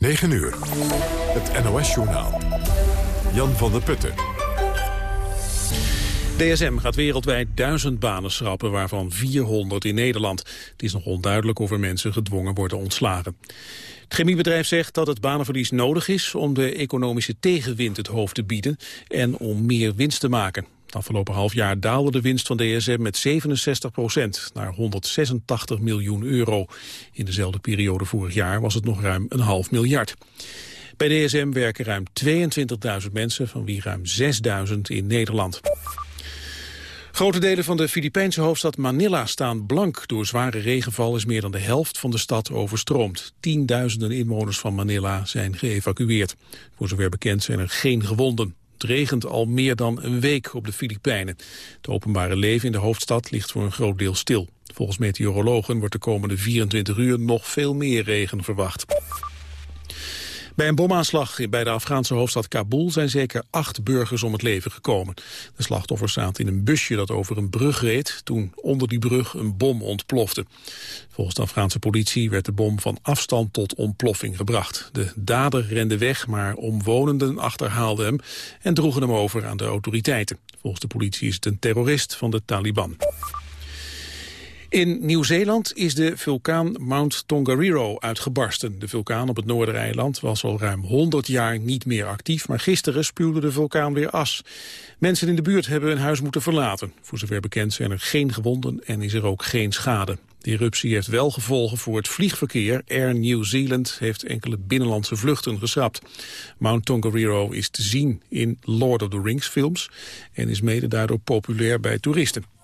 9 uur. Het NOS-journaal. Jan van der Putten. DSM gaat wereldwijd duizend banen schrappen, waarvan 400 in Nederland. Het is nog onduidelijk of er mensen gedwongen worden ontslagen. Het chemiebedrijf zegt dat het banenverlies nodig is om de economische tegenwind het hoofd te bieden en om meer winst te maken. Het afgelopen half jaar daalde de winst van DSM met 67 procent naar 186 miljoen euro. In dezelfde periode vorig jaar was het nog ruim een half miljard. Bij DSM werken ruim 22.000 mensen, van wie ruim 6.000 in Nederland. Grote delen van de Filipijnse hoofdstad Manila staan blank. Door zware regenval is meer dan de helft van de stad overstroomd. Tienduizenden inwoners van Manila zijn geëvacueerd. Voor zover bekend zijn er geen gewonden. Het regent al meer dan een week op de Filipijnen. Het openbare leven in de hoofdstad ligt voor een groot deel stil. Volgens meteorologen wordt de komende 24 uur nog veel meer regen verwacht. Bij een bomaanslag bij de Afghaanse hoofdstad Kabul zijn zeker acht burgers om het leven gekomen. De slachtoffers zaten in een busje dat over een brug reed toen onder die brug een bom ontplofte. Volgens de Afghaanse politie werd de bom van afstand tot ontploffing gebracht. De dader rende weg, maar omwonenden achterhaalden hem en droegen hem over aan de autoriteiten. Volgens de politie is het een terrorist van de Taliban. In Nieuw-Zeeland is de vulkaan Mount Tongariro uitgebarsten. De vulkaan op het Noordereiland was al ruim 100 jaar niet meer actief... maar gisteren spuwde de vulkaan weer as. Mensen in de buurt hebben hun huis moeten verlaten. Voor zover bekend zijn er geen gewonden en is er ook geen schade. De eruptie heeft wel gevolgen voor het vliegverkeer. Air New Zealand heeft enkele binnenlandse vluchten geschrapt. Mount Tongariro is te zien in Lord of the Rings films... en is mede daardoor populair bij toeristen.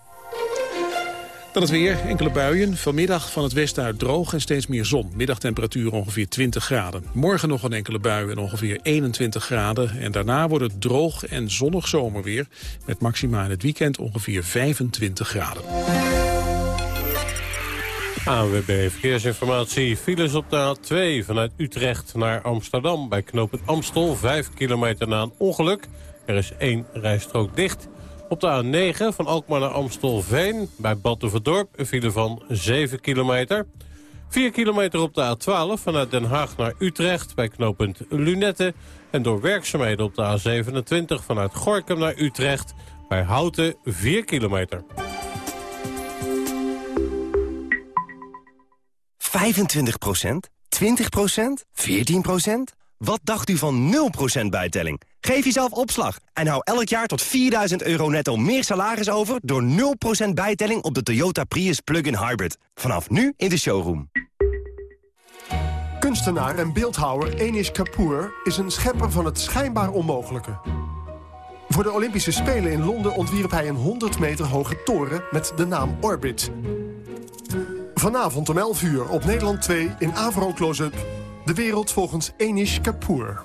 Dan het weer, enkele buien. Vanmiddag van het westen uit droog en steeds meer zon. Middagtemperatuur ongeveer 20 graden. Morgen nog een enkele bui en ongeveer 21 graden. En daarna wordt het droog en zonnig zomerweer. Met maxima in het weekend ongeveer 25 graden. ANWB Verkeersinformatie. Files op de A2 vanuit Utrecht naar Amsterdam. Bij knooppunt Amstel, 5 kilometer na een ongeluk. Er is één rijstrook dicht. Op de A9 van Alkmaar naar Amstelveen bij Batuverdorp een file van 7 kilometer. 4 kilometer op de A12 vanuit Den Haag naar Utrecht bij knooppunt Lunette. En door werkzaamheden op de A27 vanuit Gorkum naar Utrecht bij Houten 4 kilometer. 25% 20% 14% Wat dacht u van 0% bijtelling? Geef jezelf opslag en hou elk jaar tot 4000 euro netto meer salaris over... door 0% bijtelling op de Toyota Prius Plug-in Hybrid. Vanaf nu in de showroom. Kunstenaar en beeldhouwer Enish Kapoor is een schepper van het schijnbaar onmogelijke. Voor de Olympische Spelen in Londen ontwierp hij een 100 meter hoge toren met de naam Orbit. Vanavond om 11 uur op Nederland 2 in Avro Close-up. De wereld volgens Enish Kapoor.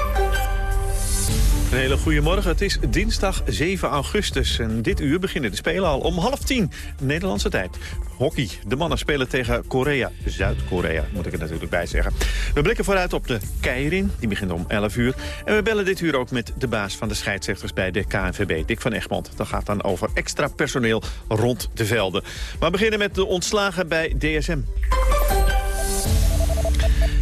Een hele goede morgen. Het is dinsdag 7 augustus en dit uur beginnen de Spelen al om half tien Nederlandse tijd. Hockey. De mannen spelen tegen Korea, Zuid-Korea moet ik er natuurlijk bij zeggen. We blikken vooruit op de Keirin, die begint om 11 uur. En we bellen dit uur ook met de baas van de scheidsrechters bij de KNVB, Dick van Egmond. Dat gaat dan over extra personeel rond de velden. Maar we beginnen met de ontslagen bij DSM.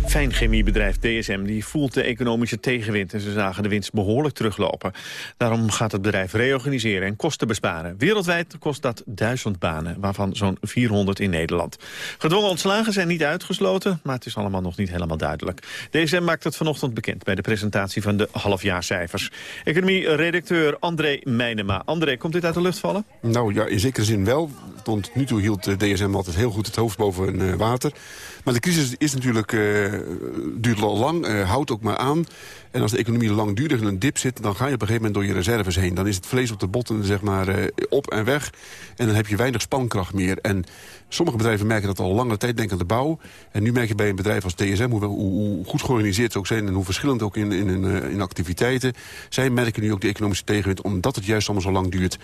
Fijnchemiebedrijf DSM die voelt de economische tegenwind... en ze zagen de winst behoorlijk teruglopen. Daarom gaat het bedrijf reorganiseren en kosten besparen. Wereldwijd kost dat duizend banen, waarvan zo'n 400 in Nederland. Gedwongen ontslagen zijn niet uitgesloten, maar het is allemaal nog niet helemaal duidelijk. DSM maakt het vanochtend bekend bij de presentatie van de halfjaarcijfers. Economie-redacteur André Meijnema. André, komt dit uit de lucht vallen? Nou ja, in zekere zin wel. Tot nu toe hield DSM altijd heel goed het hoofd boven uh, water. Maar de crisis is natuurlijk, uh, duurt al lang, uh, houdt ook maar aan. En als de economie langdurig in een dip zit... dan ga je op een gegeven moment door je reserves heen. Dan is het vlees op de botten zeg maar, uh, op en weg. En dan heb je weinig spankracht meer. En sommige bedrijven merken dat al lange tijd, denk aan de bouw. En nu merk je bij een bedrijf als TSM hoe, hoe, hoe goed georganiseerd ze ook zijn... en hoe verschillend ook in, in, in, in activiteiten. Zij merken nu ook de economische tegenwind... omdat het juist allemaal zo lang duurt.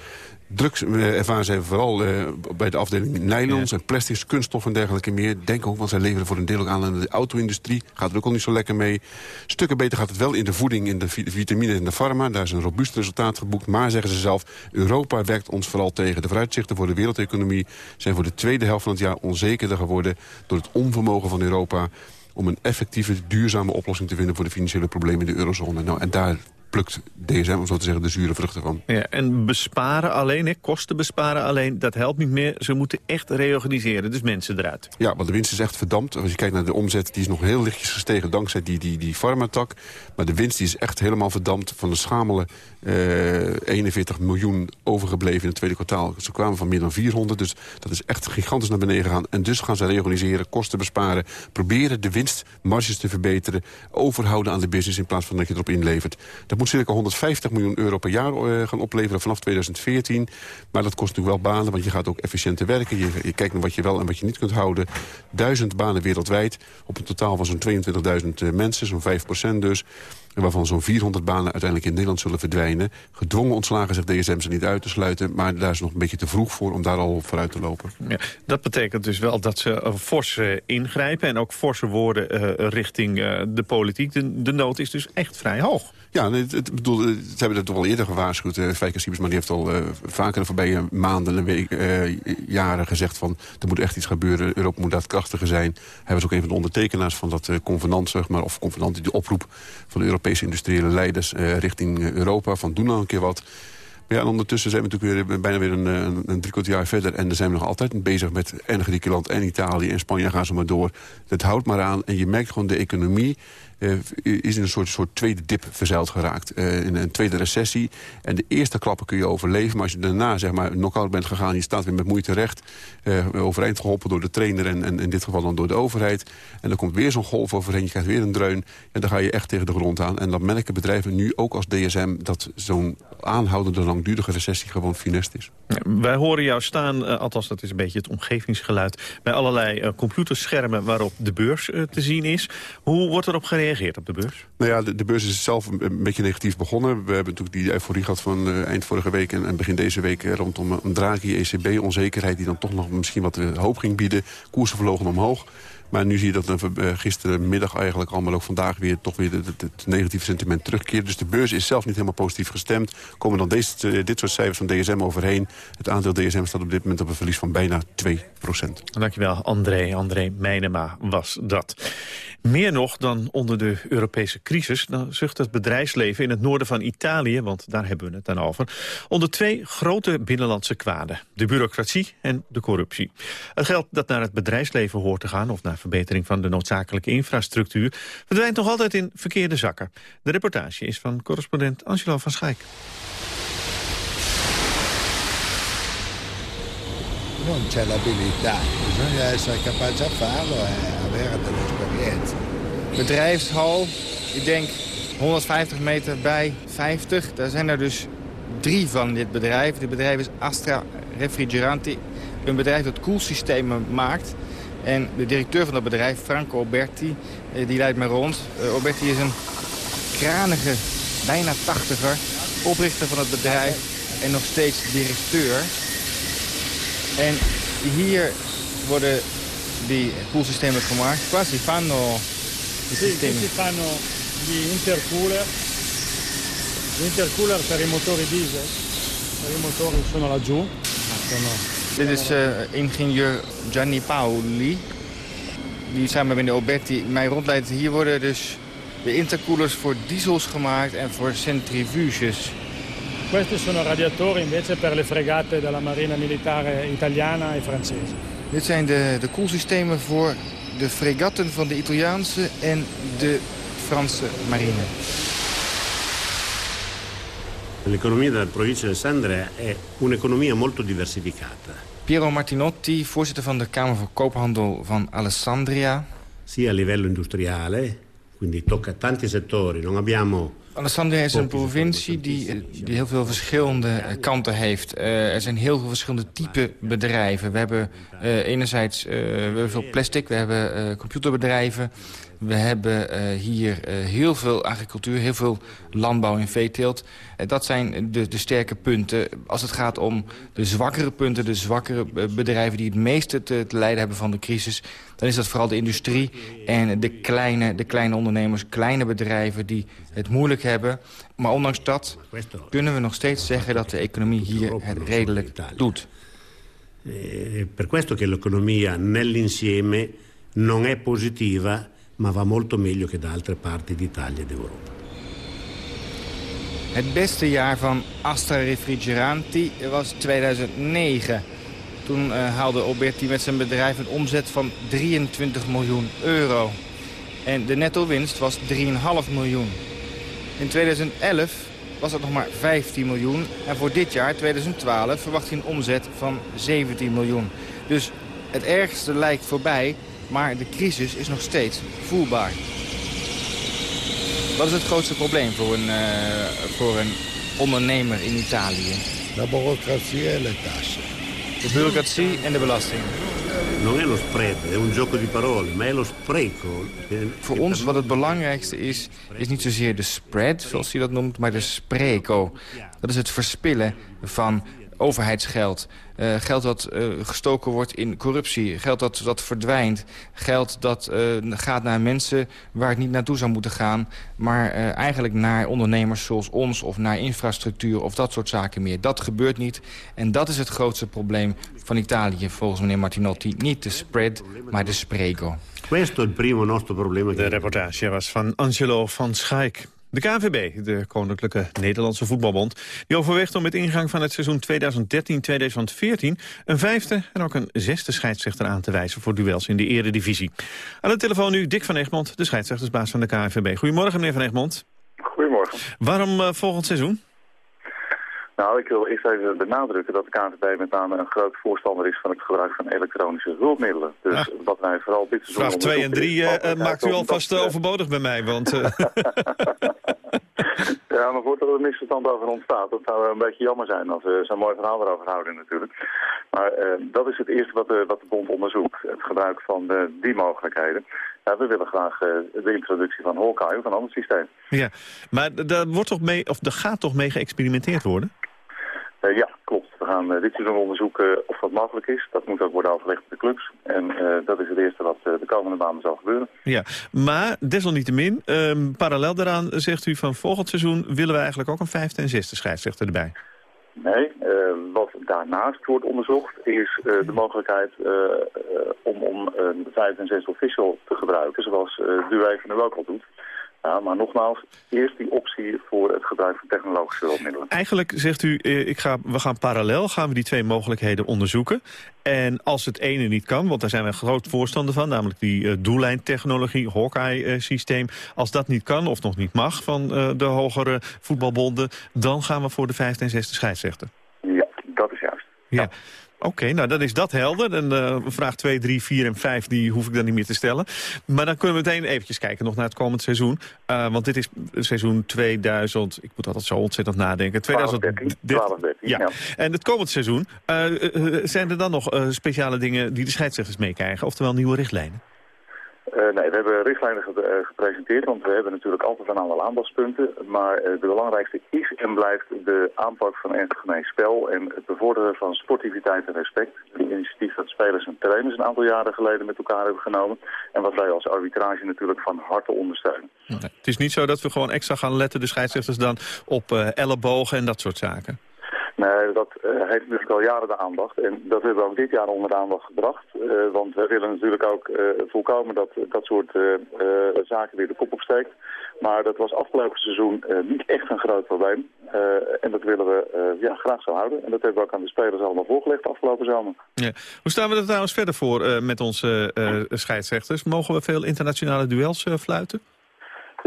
Drugs uh, ervaren zij vooral uh, bij de afdeling nylons en plastics, kunststoffen en dergelijke meer. Denk ook, want zij leveren voor een deel ook aan aan de auto-industrie. Gaat er ook al niet zo lekker mee. Stukken beter gaat het wel in de voeding, in de vitamine en de farma. Daar is een robuust resultaat geboekt. Maar, zeggen ze zelf, Europa werkt ons vooral tegen. De vooruitzichten voor de wereldeconomie zijn voor de tweede helft van het jaar onzekerder geworden... door het onvermogen van Europa om een effectieve, duurzame oplossing te vinden... voor de financiële problemen in de eurozone. Nou, en daar plukt DSM, om zo te zeggen, de zure vruchten van. Ja, en besparen alleen, hè, kosten besparen alleen, dat helpt niet meer. Ze moeten echt reorganiseren, dus mensen eruit. Ja, want de winst is echt verdampt. Als je kijkt naar de omzet, die is nog heel lichtjes gestegen... dankzij die, die, die farmatak. Maar de winst die is echt helemaal verdampt van de schamele 41 miljoen overgebleven in het tweede kwartaal. Ze kwamen van meer dan 400, dus dat is echt gigantisch naar beneden gegaan. En dus gaan ze reorganiseren, kosten besparen... proberen de winstmarges te verbeteren... overhouden aan de business in plaats van dat je erop inlevert. Dat moet circa 150 miljoen euro per jaar uh, gaan opleveren vanaf 2014. Maar dat kost natuurlijk wel banen, want je gaat ook efficiënter werken. Je, je kijkt naar wat je wel en wat je niet kunt houden. Duizend banen wereldwijd, op een totaal van zo'n 22.000 uh, mensen, zo'n 5 dus waarvan zo'n 400 banen uiteindelijk in Nederland zullen verdwijnen. Gedwongen ontslagen zegt DSM ze niet uit te sluiten... maar daar is nog een beetje te vroeg voor om daar al vooruit te lopen. Ja, dat betekent dus wel dat ze uh, fors uh, ingrijpen... en ook forse woorden uh, richting de politiek. De, de nood is dus echt vrij hoog. Ja, het, bedoel, ze hebben het toch al eerder gewaarschuwd. Uh, Fijker Siebers, maar die heeft al uh, vaker de voorbije maanden en week, jaren gezegd van... er moet echt iets gebeuren, Europa moet daadkrachtiger zijn. Hij was ook een van de ondertekenaars van dat convenant, zeg maar... of convenant, die oproep van de Europese industriële leiders richting Europa... van doen nou een keer wat... Maar ja, en ondertussen zijn we natuurlijk weer, bijna weer een, een, een drie kwart jaar verder... en dan zijn we nog altijd bezig met en Griekenland en Italië en Spanje gaan ze maar door. Het houdt maar aan en je merkt gewoon de economie is in een soort, soort tweede dip verzeild geraakt. Uh, in een tweede recessie. En de eerste klappen kun je overleven. Maar als je daarna zeg maar, knock-out bent gegaan... je staat weer met moeite recht. Uh, overeind geholpen door de trainer en, en in dit geval dan door de overheid. En dan komt weer zo'n golf overheen. Je krijgt weer een dreun. En dan ga je echt tegen de grond aan. En dan merken bedrijven nu ook als DSM... dat zo'n aanhoudende langdurige recessie gewoon funest is. Wij horen jou staan, althans dat is een beetje het omgevingsgeluid... bij allerlei computerschermen waarop de beurs te zien is. Hoe wordt erop gereageerd? Gereageerd op de beurs? Nou ja, de, de beurs is zelf een, beetje negatief begonnen. We hebben natuurlijk die euforie gehad van uh, eind vorige week en, en, begin deze week... rondom een Draghi, ECB-onzekerheid die dan toch nog misschien wat hoop ging bieden. Koersen vlogen omhoog. Maar nu zie je dat uh, gisterenmiddag eigenlijk allemaal ook vandaag weer toch weer het, negatieve sentiment terugkeert. Dus de beurs is zelf niet helemaal positief gestemd. Komen dan deze, dit soort cijfers van DSM overheen. Het aandeel DSM staat op dit moment op een verlies van bijna 2% Dankjewel, André. André Meijnema was dat. Meer nog dan onder de Europese crisis... dan zucht het bedrijfsleven in het noorden van Italië... want daar hebben we het dan over... onder twee grote binnenlandse kwaden. De bureaucratie en de corruptie. Het geld dat naar het bedrijfsleven hoort te gaan... of naar verbetering van de noodzakelijke infrastructuur... verdwijnt nog altijd in verkeerde zakken. De reportage is van correspondent Angelo van Schaik. Non c'è l'abilità, bisogna essere a farlo e avere dell'esperienza. Bedrijfshal, ik denk 150 meter bij 50. Daar zijn er dus drie van dit bedrijf. Dit bedrijf is Astra Refrigeranti. Een bedrijf dat koelsystemen maakt. En de directeur van dat bedrijf, Franco Alberti, eh, die leidt me rond. Uh, Alberti is een kranige, bijna tachtiger, oprichter van het bedrijf en nog steeds directeur. En hier worden die koelsystemen gemaakt. Qua si fanno i sì, sistemi. si fanno gli intercooler. Gli intercooler per i motori diesel. Per i motori sono laggiù. Dit is uh, ingenieur Gianni Paoli. Die samen met de Alberti mij rondleidt. Hier worden dus de intercoolers voor diesels gemaakt en voor centrifuges. Questi sono radiatori invece per le fregate della marina militare italiana e francese. Dit zijn de, de koelsystemen voor de fregatten van de Italiaanse en de Franse marine. L'economia della provincia di Alessandria è un'economia molto diversificata. Piero Martinotti, voorzitter van de Kamer van Koophandel van Alessandria. Sia a livello industriale, quindi tocca tanti settori. Non abbiamo Alessandria is een provincie die, die heel veel verschillende eh, kanten heeft. Uh, er zijn heel veel verschillende type bedrijven. We hebben uh, enerzijds hebben veel plastic, we hebben computerbedrijven. We hebben uh, hier uh, heel veel agricultuur, heel veel landbouw en veeteelt. Uh, dat zijn de, de, sterke punten. Als het gaat om de zwakkere punten, de zwakkere bedrijven... die het meeste te, lijden hebben van de crisis... dan is dat vooral de industrie en de kleine, de kleine ondernemers... kleine bedrijven die het moeilijk hebben. Maar ondanks dat kunnen we nog steeds zeggen... dat de economie hier het redelijk doet. Eh, per questo che l'economia nell'insieme non è positiva, ma va molto meglio che da altre parti d'Italia e d'Europa. Het beste jaar van Astra Refrigeranti was 2009. Toen uh, haalde Alberti met zijn bedrijf een omzet van 23 miljoen euro. En de netto winst was 3,5 miljoen. In 2011 was dat nog maar 15 miljoen. En voor dit jaar, 2012, verwacht hij een omzet van 17 miljoen. Dus het ergste lijkt voorbij, maar de crisis is nog steeds voelbaar. Wat is het grootste probleem voor een, uh, voor een ondernemer in Italië? De bureaucratie en de tassen. De bureaucratie en de belasting. Non è lo spread, è un gioco di parole, ma è lo spreco. Voor ons wat het belangrijkste is, is niet zozeer de spread, zoals hij dat noemt, maar de spreco. Dat is het verspillen van overheidsgeld. Uh, geld dat uh, gestoken wordt in corruptie. Geld dat, dat verdwijnt. Geld dat uh, gaat naar mensen waar het niet naartoe zou moeten gaan. Maar eigenlijk naar ondernemers zoals ons of naar infrastructuur of dat soort zaken meer. Dat gebeurt niet. En dat is het grootste probleem van Italië volgens meneer Martinotti. Niet de spread, maar de spreco. Questo è il primo nostro problema. De reportage was van Angelo van Schaik. De KNVB, de Koninklijke Nederlandse Voetbalbond... die overweegt om met ingang van het seizoen 2013-2014... een vijfde en ook een zesde scheidsrechter aan te wijzen... voor duels in de eredivisie. Aan de telefoon nu Dick van Egmond, de scheidsrechtersbaas van de KNVB. Goedemorgen, meneer van Egmond. Goedemorgen. Waarom uh, volgend seizoen? Nou, ik wil eerst even benadrukken dat de KNVB met name een groot voorstander is van het gebruik van elektronische hulpmiddelen. Dus wat wij vooral dit seizoen... Vraag 2 en 3 uh, maakt u alvast dat, overbodig bij mij, want... Uh... ja, maar voordat er een misverstand over ontstaat, dat zou een beetje jammer zijn als we zo'n mooi verhaal erover houden natuurlijk. Maar dat is het eerste wat de, wat de bond onderzoekt, het gebruik van die mogelijkheden. Ja, we willen graag de introductie van Hawkeye of een ander systeem. Ja, maar daar, wordt toch mee, of er gaat toch mee geëxperimenteerd worden? Uh, ja, klopt. We gaan uh, dit seizoen onderzoeken of dat mogelijk is. Dat moet ook worden overlegd met de clubs. En uh, dat is het eerste wat de komende maanden zal gebeuren. Ja, maar desalniettemin, um, parallel daaraan zegt u van volgend seizoen... willen we eigenlijk ook een vijfde en zesde scheidsrechter erbij. Nee, wat daarnaast wordt onderzocht is de mogelijkheid om, om een vijfde en zesde official te gebruiken. Zoals uh, Duwe nu ook al doet. Ja, maar nogmaals, eerst die optie voor het gebruik van technologische hulpmiddelen. Eigenlijk zegt u, eh, ik ga, we gaan parallel gaan we die twee mogelijkheden onderzoeken. En als het ene niet kan, want daar zijn we een groot voorstander van... namelijk die uh, doellijntechnologie, Hawkeye-systeem... als dat niet kan of nog niet mag van uh, de hogere voetbalbonden... dan gaan we voor de vijfde en zesde scheidsrechter. Ja, dat is juist. ja. Oké, nou dan is dat helder. En uh, vraag 2, 3, 4 en 5 die hoef ik dan niet meer te stellen. Maar dan kunnen we meteen eventjes kijken nog naar het komend seizoen. Uh, want dit is seizoen 2000, ik moet altijd zo ontzettend nadenken. 2013, 12, 13, ja. ja. En het komend seizoen, uh, zijn er dan nog speciale dingen die de scheidsrechters meekrijgen? Oftewel nieuwe richtlijnen? Uh, nee, we hebben richtlijnen gepresenteerd, want we hebben natuurlijk altijd een aantal aandachtspunten. Maar uh, de belangrijkste is en blijft de aanpak van ernstig gemeen spel en het bevorderen van sportiviteit en respect. Een initiatief dat spelers en trainers een aantal jaren geleden met elkaar hebben genomen. En wat wij als arbitrage natuurlijk van harte ondersteunen. Het is niet zo dat we gewoon extra gaan letten, de scheidsrechters dan, op ellebogen en dat soort zaken. Nee, dat uh, heeft natuurlijk al jaren de aandacht. En dat hebben we ook dit jaar onder de aandacht gebracht. Uh, want we willen natuurlijk ook uh, voorkomen dat dat soort zaken weer de kop opsteekt. Maar dat was afgelopen seizoen niet echt een groot probleem. en dat willen we ja, graag zo houden. En dat hebben we ook aan de spelers allemaal voorgelegd afgelopen zomer. Ja. Hoe staan we er trouwens verder voor met onze scheidsrechters? Mogen we veel internationale duels fluiten?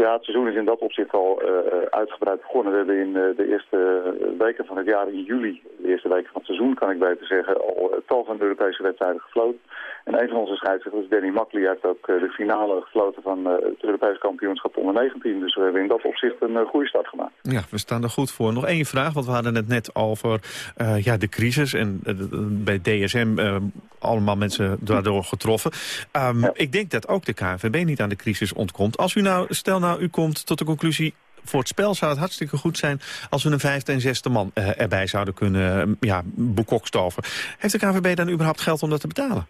Ja, het seizoen is in dat opzicht al uh, uitgebreid begonnen. We hebben in uh, de eerste weken van het jaar, in juli, de eerste weken van het seizoen kan ik beter zeggen, al tal van Europese wedstrijden gefloten. En een van onze scheidsrechters, Danny Makkely, heeft ook de finale gefloten van het Europees kampioenschap onder 19. Dus we hebben in dat opzicht een goede start gemaakt. Ja, we staan er goed voor. Nog één vraag, want we hadden het net over ja, de crisis. En bij DSM allemaal mensen daardoor getroffen. Um, Ik denk dat ook de KNVB niet aan de crisis ontkomt. Als u nou, stel nou, u komt tot de conclusie voor het spel zou het hartstikke goed zijn... als we een vijfde en zesde man uh, erbij zouden kunnen uh, ja. Heeft de KVB dan überhaupt geld om dat te betalen?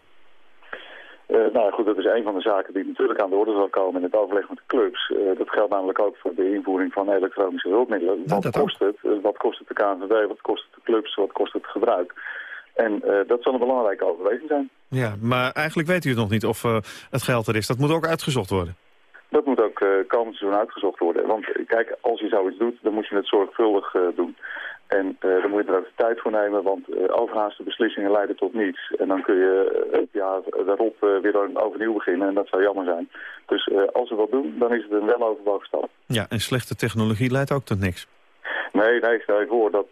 Uh, nou goed, dat is een van de zaken die natuurlijk aan de orde zal komen in het overleg met de clubs. dat geldt namelijk ook voor de invoering van elektronische hulpmiddelen. Nou, wat, kost het, wat kost het de KNVB, wat kost het de clubs, wat kost het gebruik? En dat zal een belangrijke overweging zijn. Ja, maar eigenlijk weet u het nog niet of het geld er is. Dat moet ook uitgezocht worden. Dat moet ook uh, komend seizoen uitgezocht worden. Want eh, kijk, als je zoiets doet, dan moet je het zorgvuldig uh, doen. En uh, dan moet je er ook de tijd voor nemen, want uh, overhaaste beslissingen leiden tot niets. En dan kun je het jaar daarop weer overnieuw beginnen en dat zou jammer zijn. Dus als we wat doen, dan is het een weloverwogen stap. Ja, en slechte technologie leidt ook tot niks. Nee, nee, stel je voor, dat,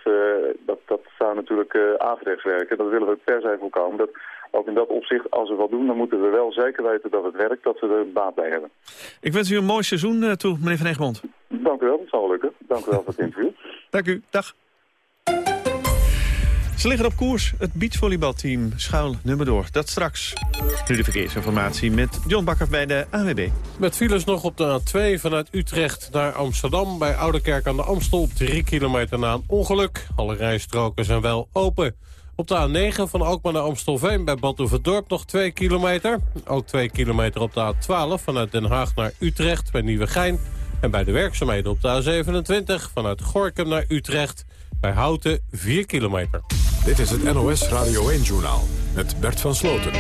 dat, dat zou natuurlijk uh, averechts werken. Dat willen we per se voorkomen. Dat ook in dat opzicht, als we wat doen, dan moeten we wel zeker weten dat het werkt, dat we er baat bij hebben. Ik wens u een mooi seizoen uh, toe, meneer Van Egmond. Dank u wel, dat zal wel lukken. Dank u wel voor het interview. Dank u, dag. Ze liggen op koers, het beachvolleybalteam schuil nummer door. Dat straks. Nu de verkeersinformatie met John Bakker bij de AWB. Met files nog op de A2 vanuit Utrecht naar Amsterdam... bij Oudekerk aan de Amstel, drie kilometer na een ongeluk. Alle rijstroken zijn wel open. Op de A9 van Alkmaar naar Amstelveen bij Badhoevedorp nog 2 kilometer. Ook 2 kilometer op de A12 vanuit Den Haag naar Utrecht bij Nieuwegein. En bij de werkzaamheden op de A27 vanuit Gorkum naar Utrecht bij Houten 4 kilometer. Dit is het NOS Radio 1-journaal met Bert van Sloten.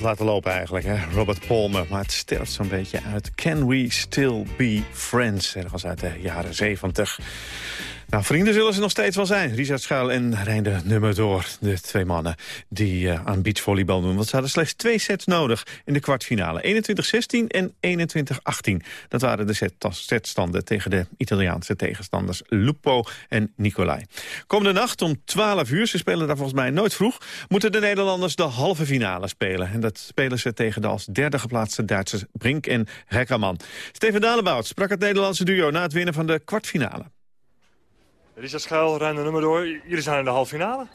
Laten lopen eigenlijk, hè? Robert Palmer. Maar het sterft zo'n beetje uit. Can we still be friends? Ergens uit de jaren zeventig. Nou, vrienden zullen ze nog steeds wel zijn. Richard Schuil en Reinder Nummer door. De twee mannen die uh, aan beachvolleybal doen. Want ze hadden slechts twee sets nodig in de kwartfinale. 21-16 en 21-18. Dat waren de set setstanden tegen de Italiaanse tegenstanders Lupo en Nicolai. Komende nacht om 12 uur, ze spelen daar volgens mij nooit vroeg... moeten de Nederlanders de halve finale spelen. En dat spelen ze tegen de als derde geplaatste Duitsers Brink en Hekkerman. Steven Dalebout sprak het Nederlandse duo na het winnen van de kwartfinale. Richard Schuil, de nummer door. Jullie zijn in de halve finale.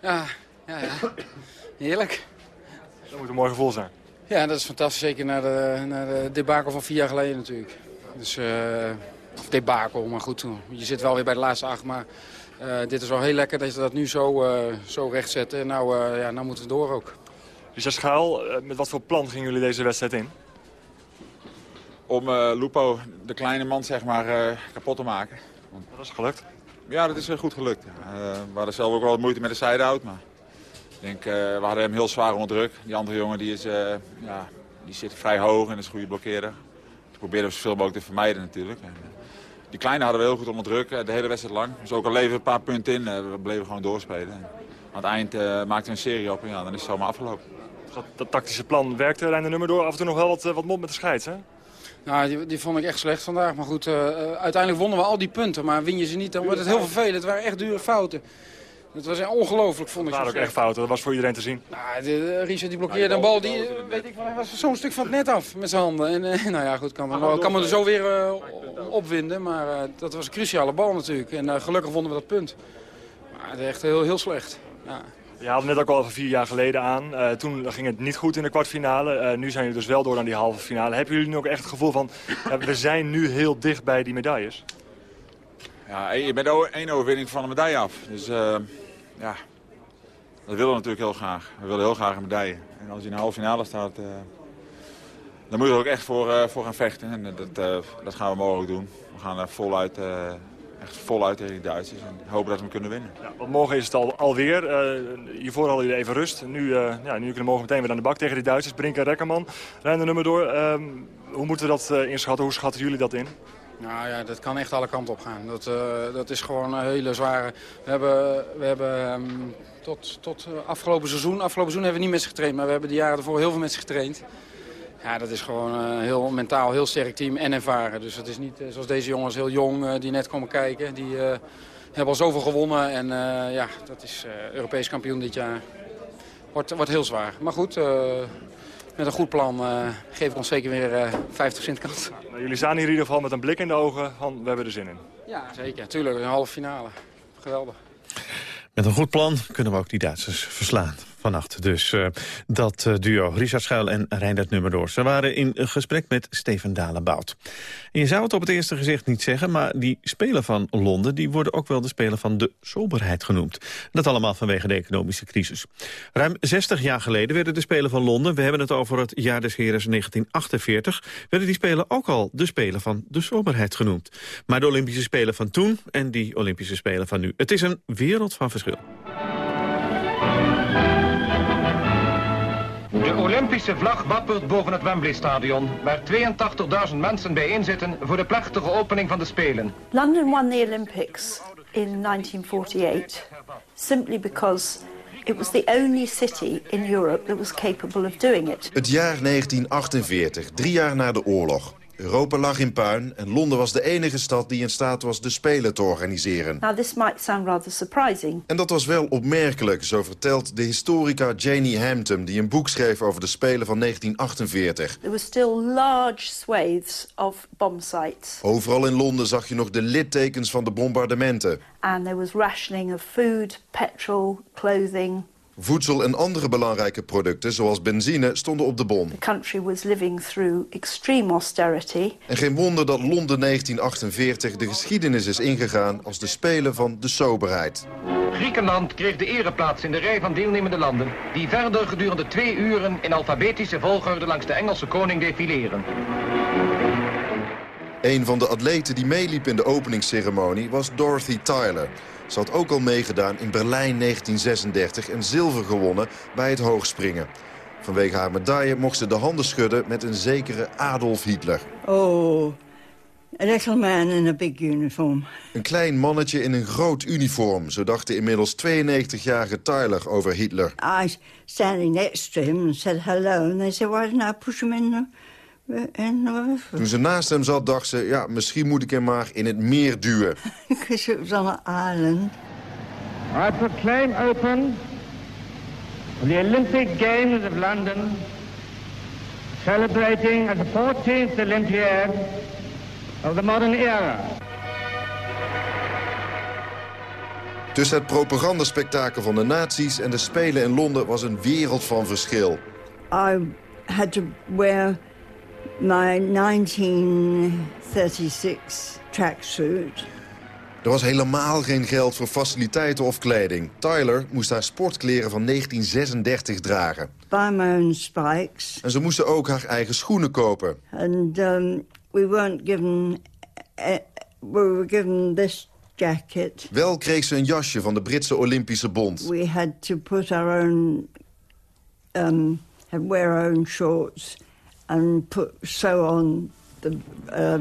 Ja, ja, ja. Heerlijk. Dat moet een mooi gevoel zijn. Ja, dat is fantastisch. Zeker naar de, naar de debakel van vier jaar geleden natuurlijk. Dus, uh, of debakel, maar goed. Je zit wel weer bij de laatste acht. Maar uh, dit is wel heel lekker dat je dat nu zo, uh, zo recht zet. En nou, ja, nou moeten we door ook. Richard Schuil, met wat voor plan gingen jullie deze wedstrijd in? Om Lupo, de kleine man, zeg maar, kapot te maken. Dat is gelukt? Ja, dat is goed gelukt. Uh, we hadden zelf ook wel wat moeite met de side-out. Maar ik denk, uh, we hadden hem heel zwaar onder druk. Die andere jongen die is, uh, ja, die zit vrij hoog en is een goede blokkeerder. We probeerden zoveel mogelijk te vermijden natuurlijk. En, die kleine hadden we heel goed onder druk, de hele wedstrijd lang. Dus ook al leveren een paar punten in, we bleven gewoon doorspelen. En aan het eind maakten we een serie op en ja, dan is het zomaar afgelopen. Dat, dat tactische plan werkte Rijn de nummer door. Af en toe nog wel wat, wat mond met de scheids, hè? Nou, die, die, vond ik echt slecht vandaag. Maar goed, uh, uiteindelijk wonnen we al die punten. Maar win je ze niet, dan wordt het heel vervelend. Het waren echt dure fouten. Het was ongelooflijk, vond ik. Het waren ook echt fouten, dat was voor iedereen te zien. Nou, de, Richard die blokkeerde een bal, die, weet ik, hij was zo'n stuk van het net af met zijn handen. En nou ja, goed, kan, me, kan me er zo weer uh, opwinden. Maar dat was een cruciale bal natuurlijk. En gelukkig vonden we dat punt. Maar het is echt heel, heel slecht. Ja. Je haalde net ook al even vier jaar geleden aan. Uh, toen ging het niet goed in de kwartfinale. Uh, nu zijn jullie dus wel door naar die halve finale. Hebben jullie nu ook echt het gevoel van... We zijn nu heel dicht bij die medailles? Ja, je bent één overwinning van de medaille af. Dus ja, dat willen we natuurlijk heel graag. We willen heel graag een medaille. En als je in de halve finale staat... dan moet je er ook echt voor, voor gaan vechten. En dat, dat gaan we morgen ook doen. We gaan er voluit echt voluit tegen die Duitsers. En hopen dat we hem kunnen winnen. Ja, want morgen is het al, alweer. Uh, hiervoor hadden jullie even rust. Nu, uh, ja, nu kunnen morgen meteen weer aan de bak tegen die Duitsers. Brink en Rekkerman. Rijn de nummer door. Uh, hoe moeten we dat uh, inschatten? Hoe schatten jullie dat in? Nou ja, dat kan echt alle kanten op gaan. Dat, dat is gewoon een hele zware... We hebben, we hebben um, tot, tot afgelopen seizoen... Afgelopen seizoen hebben we niet met ze getraind. Maar we hebben de jaren ervoor heel veel met ze getraind. Ja, dat is gewoon een heel mentaal heel sterk team en ervaren. Dus het is niet zoals deze jongens heel jong die net komen kijken. Die uh, hebben al zoveel gewonnen en uh, ja, dat is uh, Europees kampioen dit jaar. Wordt, wordt heel zwaar. Maar goed, met een goed plan geef ik ons zeker weer 50 cent kans. Nou, jullie staan hier in ieder geval met een blik in de ogen van we hebben er zin in. Ja, zeker. Tuurlijk, een halve finale. Geweldig. Met een goed plan kunnen we ook die Duitsers verslaan vannacht. Dus uh, dat uh, duo, Richard Schuil en Reindert Nummerdoor. Ze waren in gesprek met Steven Dalenbout. En je zou het op het eerste gezicht niet zeggen... maar die spelen van Londen die worden ook wel de speler van de soberheid genoemd. Dat allemaal vanwege de economische crisis. Ruim 60 jaar geleden werden de Spelen van Londen... we hebben het over het jaar des Heres 1948... werden die Spelen ook al de Spelen van de soberheid genoemd. Maar de Olympische Spelen van toen en die Olympische Spelen van nu... het is een wereld van verschil. De Olympische vlag wappert boven het Wembley-stadion, waar 82.000 mensen bijeen zitten voor de plechtige opening van de Spelen. London won the Olympics in 1948 simply because it was the only city in Europe that was capable of doing it. Het jaar 1948, drie jaar na de oorlog. Europa lag in puin en Londen was de enige stad die in staat was de Spelen te organiseren. Now this might sound rather surprising. En dat was wel opmerkelijk, zo vertelt de historica Janie Hampton... die een boek schreef over de Spelen van 1948. There were still large swathes of bomb sites. Overal in Londen zag je nog de littekens van de bombardementen. And there was rationing of food, petrol, clothing... Voedsel en andere belangrijke producten, zoals benzine, stonden op de bon. The country was living through extreme austerity. En geen wonder dat Londen 1948 de geschiedenis is ingegaan als de Spelen van de soberheid. Griekenland kreeg de ereplaats in de rij van deelnemende landen... die verder gedurende twee uren in alfabetische volgorde langs de Engelse koning defileren. Een van de atleten die meeliep in de openingsceremonie was Dorothy Tyler. Ze had ook al meegedaan in Berlijn 1936 en zilver gewonnen bij het hoogspringen. Vanwege haar medaille mocht ze de handen schudden met een zekere Adolf Hitler. Oh, a little man in a big uniform. Een klein mannetje in een groot uniform, zo dacht de inmiddels 92-jarige Tyler over Hitler. I was standing next to him and said hello, and they said, why didn't I push him in the... Toen ze naast hem zat, dacht ze, ja, misschien moet ik hem maar in het meer duwen. An island. I proclaim open the Olympic Games of London, celebrating the 14th Olympiad of the modern era. Tussen het propagandaspectakel van de nazi's en de Spelen in Londen was een wereld van verschil. I had to wear my 1936 tracksuit. Er was helemaal geen geld voor faciliteiten of kleding. Tyler moest haar sportkleren van 1936 dragen. Buy my own spikes. En ze moesten ook haar eigen schoenen kopen. And um, we weren't given... Uh, we were given this jacket. Wel kreeg ze een jasje van de Britse Olympische Bond. We had to put our own... Um, wear our own shorts and put sew on the uh,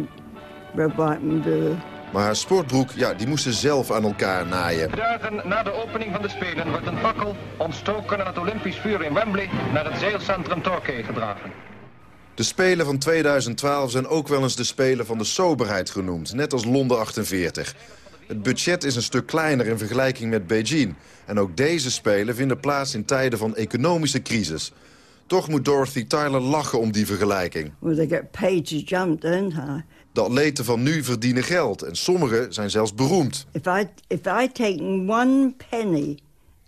red, white and blue. Maar haar sportbroek, ja, die moest ze zelf aan elkaar naaien. Dagen na de opening van de Spelen wordt een fakkel ontstoken aan het Olympisch vuur in Wembley naar het zeilcentrum Torquay gedragen. De Spelen van 2012 zijn ook wel eens de Spelen van de soberheid genoemd, net als Londen 48. Het budget is een stuk kleiner in vergelijking met Beijing. En ook deze Spelen vinden plaats in tijden van economische crisis. Toch moet Dorothy Tyler lachen om die vergelijking. Well, they get paid to jump, don't they? De atleten van nu verdienen geld en sommigen zijn zelfs beroemd. If I if I taken one penny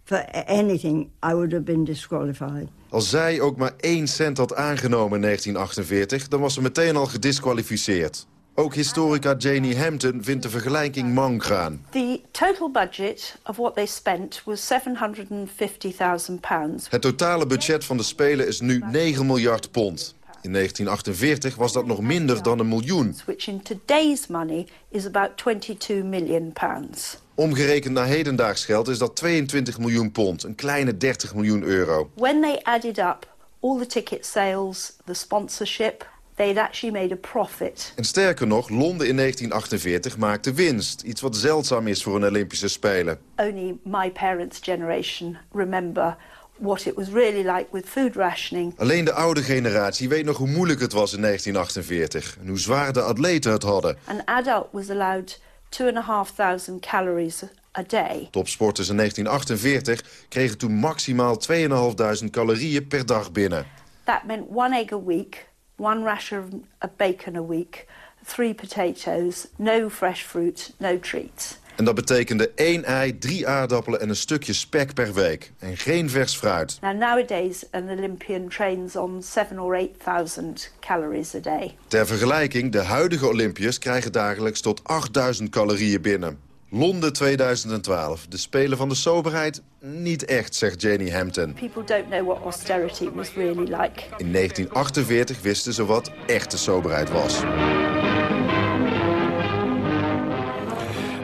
for anything, I would have been disqualified. Als zij ook maar één cent had aangenomen in 1948, dan was ze meteen al gedisqualificeerd. Ook historica Janie Hampton vindt de vergelijking mank gaan. The total budget of what they spent was 750,000 pounds. Het totale budget van de Spelen is nu 9 miljard pond. In 1948 was dat nog minder dan een miljoen. Which in today's money is about 22 million pounds. Omgerekend naar hedendaags geld is dat 22 miljoen pond, een kleine 30 miljoen euro. When they added up all the ticket sales, the sponsorship, they'd actually made a profit. En sterker nog, Londen in 1948 maakte winst. Iets wat zeldzaam is voor een Olympische Spelen. Only my parents' generation remember what it was really like with food rationing. Alleen de oude generatie weet nog hoe moeilijk het was in 1948... en hoe zwaar de atleten het hadden. An adult was allowed 2.500 calories a day. Topsporters in 1948 kregen toen maximaal 2.500 calorieën per dag binnen. That meant one egg a week, one ration of bacon a week, three potatoes, no fresh fruit, no treats. En dat betekende één ei, drie aardappelen en een stukje spek per week. En geen vers fruit. Now nowadays an Olympian trains on 7 or 8000 calories a day. Ter vergelijking, de huidige Olympiërs krijgen dagelijks tot 8000 calorieën binnen. Londen 2012. De Spelen van de soberheid? Niet echt, zegt Janie Hampton. People don't know what austerity was really like. In 1948 wisten ze wat echte soberheid was.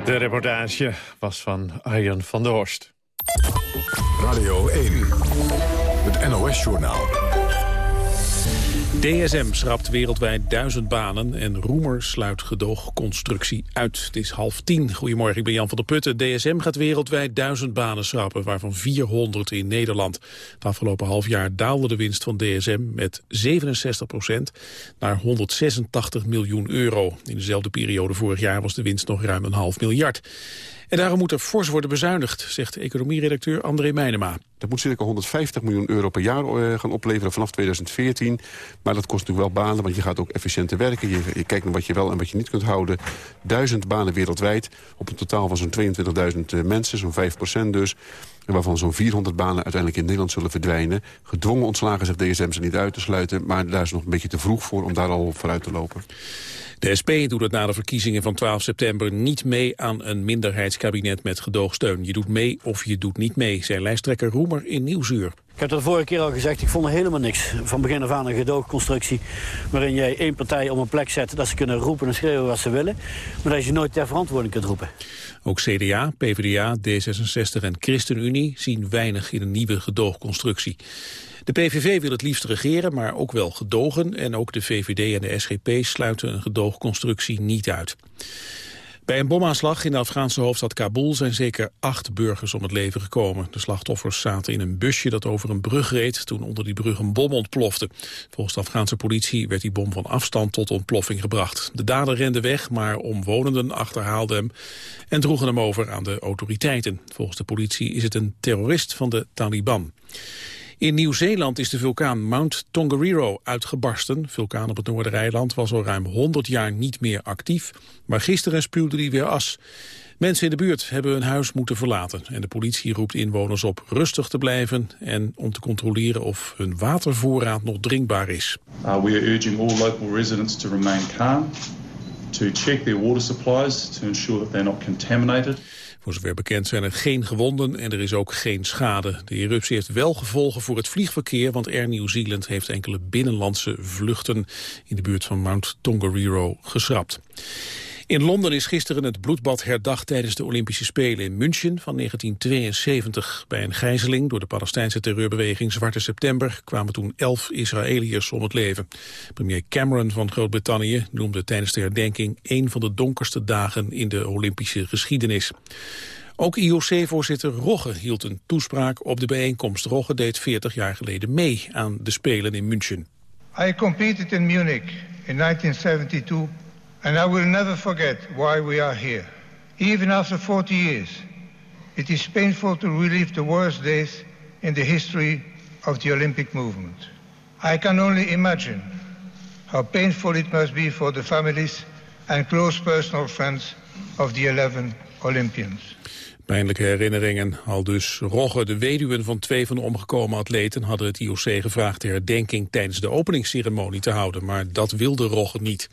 De reportage was van Arjan van der Horst. Radio 1, het NOS-journaal. DSM schrapt wereldwijd duizend banen en Roemer sluit gedoogconstructie uit. Het is half tien. Goedemorgen, ik ben Jan van der Putten. DSM gaat wereldwijd duizend banen schrappen, waarvan 400 in Nederland. Het afgelopen half jaar daalde de winst van DSM met 67 procent naar 186 miljoen euro. In dezelfde periode vorig jaar was de winst nog ruim een half miljard. En daarom moet er fors worden bezuinigd, zegt economieredacteur André Meijnema. Dat moet circa 150 miljoen euro per jaar uh, gaan opleveren vanaf 2014. Maar dat kost natuurlijk wel banen, want je gaat ook efficiënter werken. Je, je kijkt naar wat je wel en wat je niet kunt houden. Duizend banen wereldwijd, op een totaal van zo'n 22.000 uh, mensen, zo'n 5 dus. Waarvan zo'n 400 banen uiteindelijk in Nederland zullen verdwijnen. Gedwongen ontslagen zegt DSM ze niet uit te sluiten. Maar daar is nog een beetje te vroeg voor om daar al vooruit te lopen. De SP doet het na de verkiezingen van 12 september niet mee aan een minderheidskabinet met gedoogsteun. Je doet mee of je doet niet mee, zei lijsttrekker Roemer in Nieuwsuur. Ik heb dat vorige keer al gezegd, ik vond er helemaal niks. Van begin af aan een gedoogconstructie waarin jij één partij op een plek zet... dat ze kunnen roepen en schreeuwen wat ze willen... maar dat je nooit ter verantwoording kunt roepen. Ook CDA, PvdA, D66 en ChristenUnie zien weinig in een nieuwe gedoogconstructie. De PVV wil het liefst regeren, maar ook wel gedogen. En ook de VVD en de SGP sluiten een gedoogconstructie niet uit. Bij een bomaanslag in de Afghaanse hoofdstad Kabul zijn zeker acht burgers om het leven gekomen. De slachtoffers zaten in een busje dat over een brug reed toen onder die brug een bom ontplofte. Volgens de Afghaanse politie werd die bom van afstand tot ontploffing gebracht. De dader rende weg, maar omwonenden achterhaalden hem en droegen hem over aan de autoriteiten. Volgens de politie is het een terrorist van de Taliban. In Nieuw-Zeeland is de vulkaan Mount Tongariro uitgebarsten. vulkaan op het Noordereiland was al ruim 100 jaar niet meer actief. Maar gisteren spuwde die weer as. Mensen in de buurt hebben hun huis moeten verlaten. En de politie roept inwoners op rustig te blijven... en om te controleren of hun watervoorraad nog drinkbaar is. Uh, we are urging all local residents to remain calm... to check their water supplies to ensure that they're not contaminated... Voor zover bekend zijn er geen gewonden en er is ook geen schade. De eruptie heeft wel gevolgen voor het vliegverkeer... want Air New Zealand heeft enkele binnenlandse vluchten... in de buurt van Mount Tongariro geschrapt. In Londen is gisteren het bloedbad herdacht tijdens de Olympische Spelen in München van 1972. Bij een gijzeling door de Palestijnse terreurbeweging Zwarte September kwamen toen elf Israëliërs om het leven. Premier Cameron van Groot-Brittannië noemde tijdens de herdenking een van de donkerste dagen in de Olympische geschiedenis. Ook IOC-voorzitter Rogge hield een toespraak op de bijeenkomst. Rogge deed 40 jaar geleden mee aan de Spelen in München. I competed in Munich in 1972 And I will never forget why we are here. Even after 40 years, it is painful to relive the worst days in the history of the Olympic movement. I can only imagine how painful it must be for the families and close personal friends of the 11 Olympians. Pijnlijke herinneringen, al dus Rogge, de weduwen van twee van de omgekomen atleten, hadden het IOC gevraagd de herdenking tijdens de openingsceremonie te houden, maar dat wilde Rogge niet.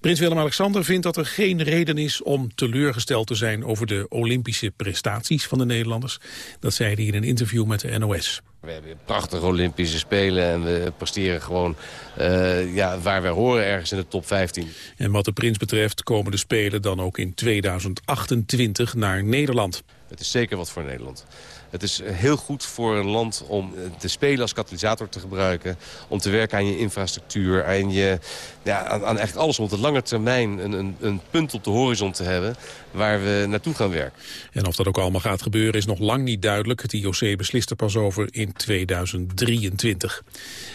Prins Willem-Alexander vindt dat er geen reden is om teleurgesteld te zijn over de Olympische prestaties van de Nederlanders. Dat zei hij in een interview met de NOS. We hebben prachtige Olympische Spelen en we presteren gewoon uh, ja, waar wij horen ergens in de top 15. En wat de prins betreft komen de Spelen dan ook in 2028 naar Nederland. Het is zeker wat voor Nederland. Het is heel goed voor een land om te spelen als katalysator te gebruiken. Om te werken aan je infrastructuur, aan, je, ja, aan, aan eigenlijk alles om op de lange termijn een, een, een punt op de horizon te hebben waar we naartoe gaan werken. En of dat ook allemaal gaat gebeuren is nog lang niet duidelijk. Het IOC beslist er pas over in 2023.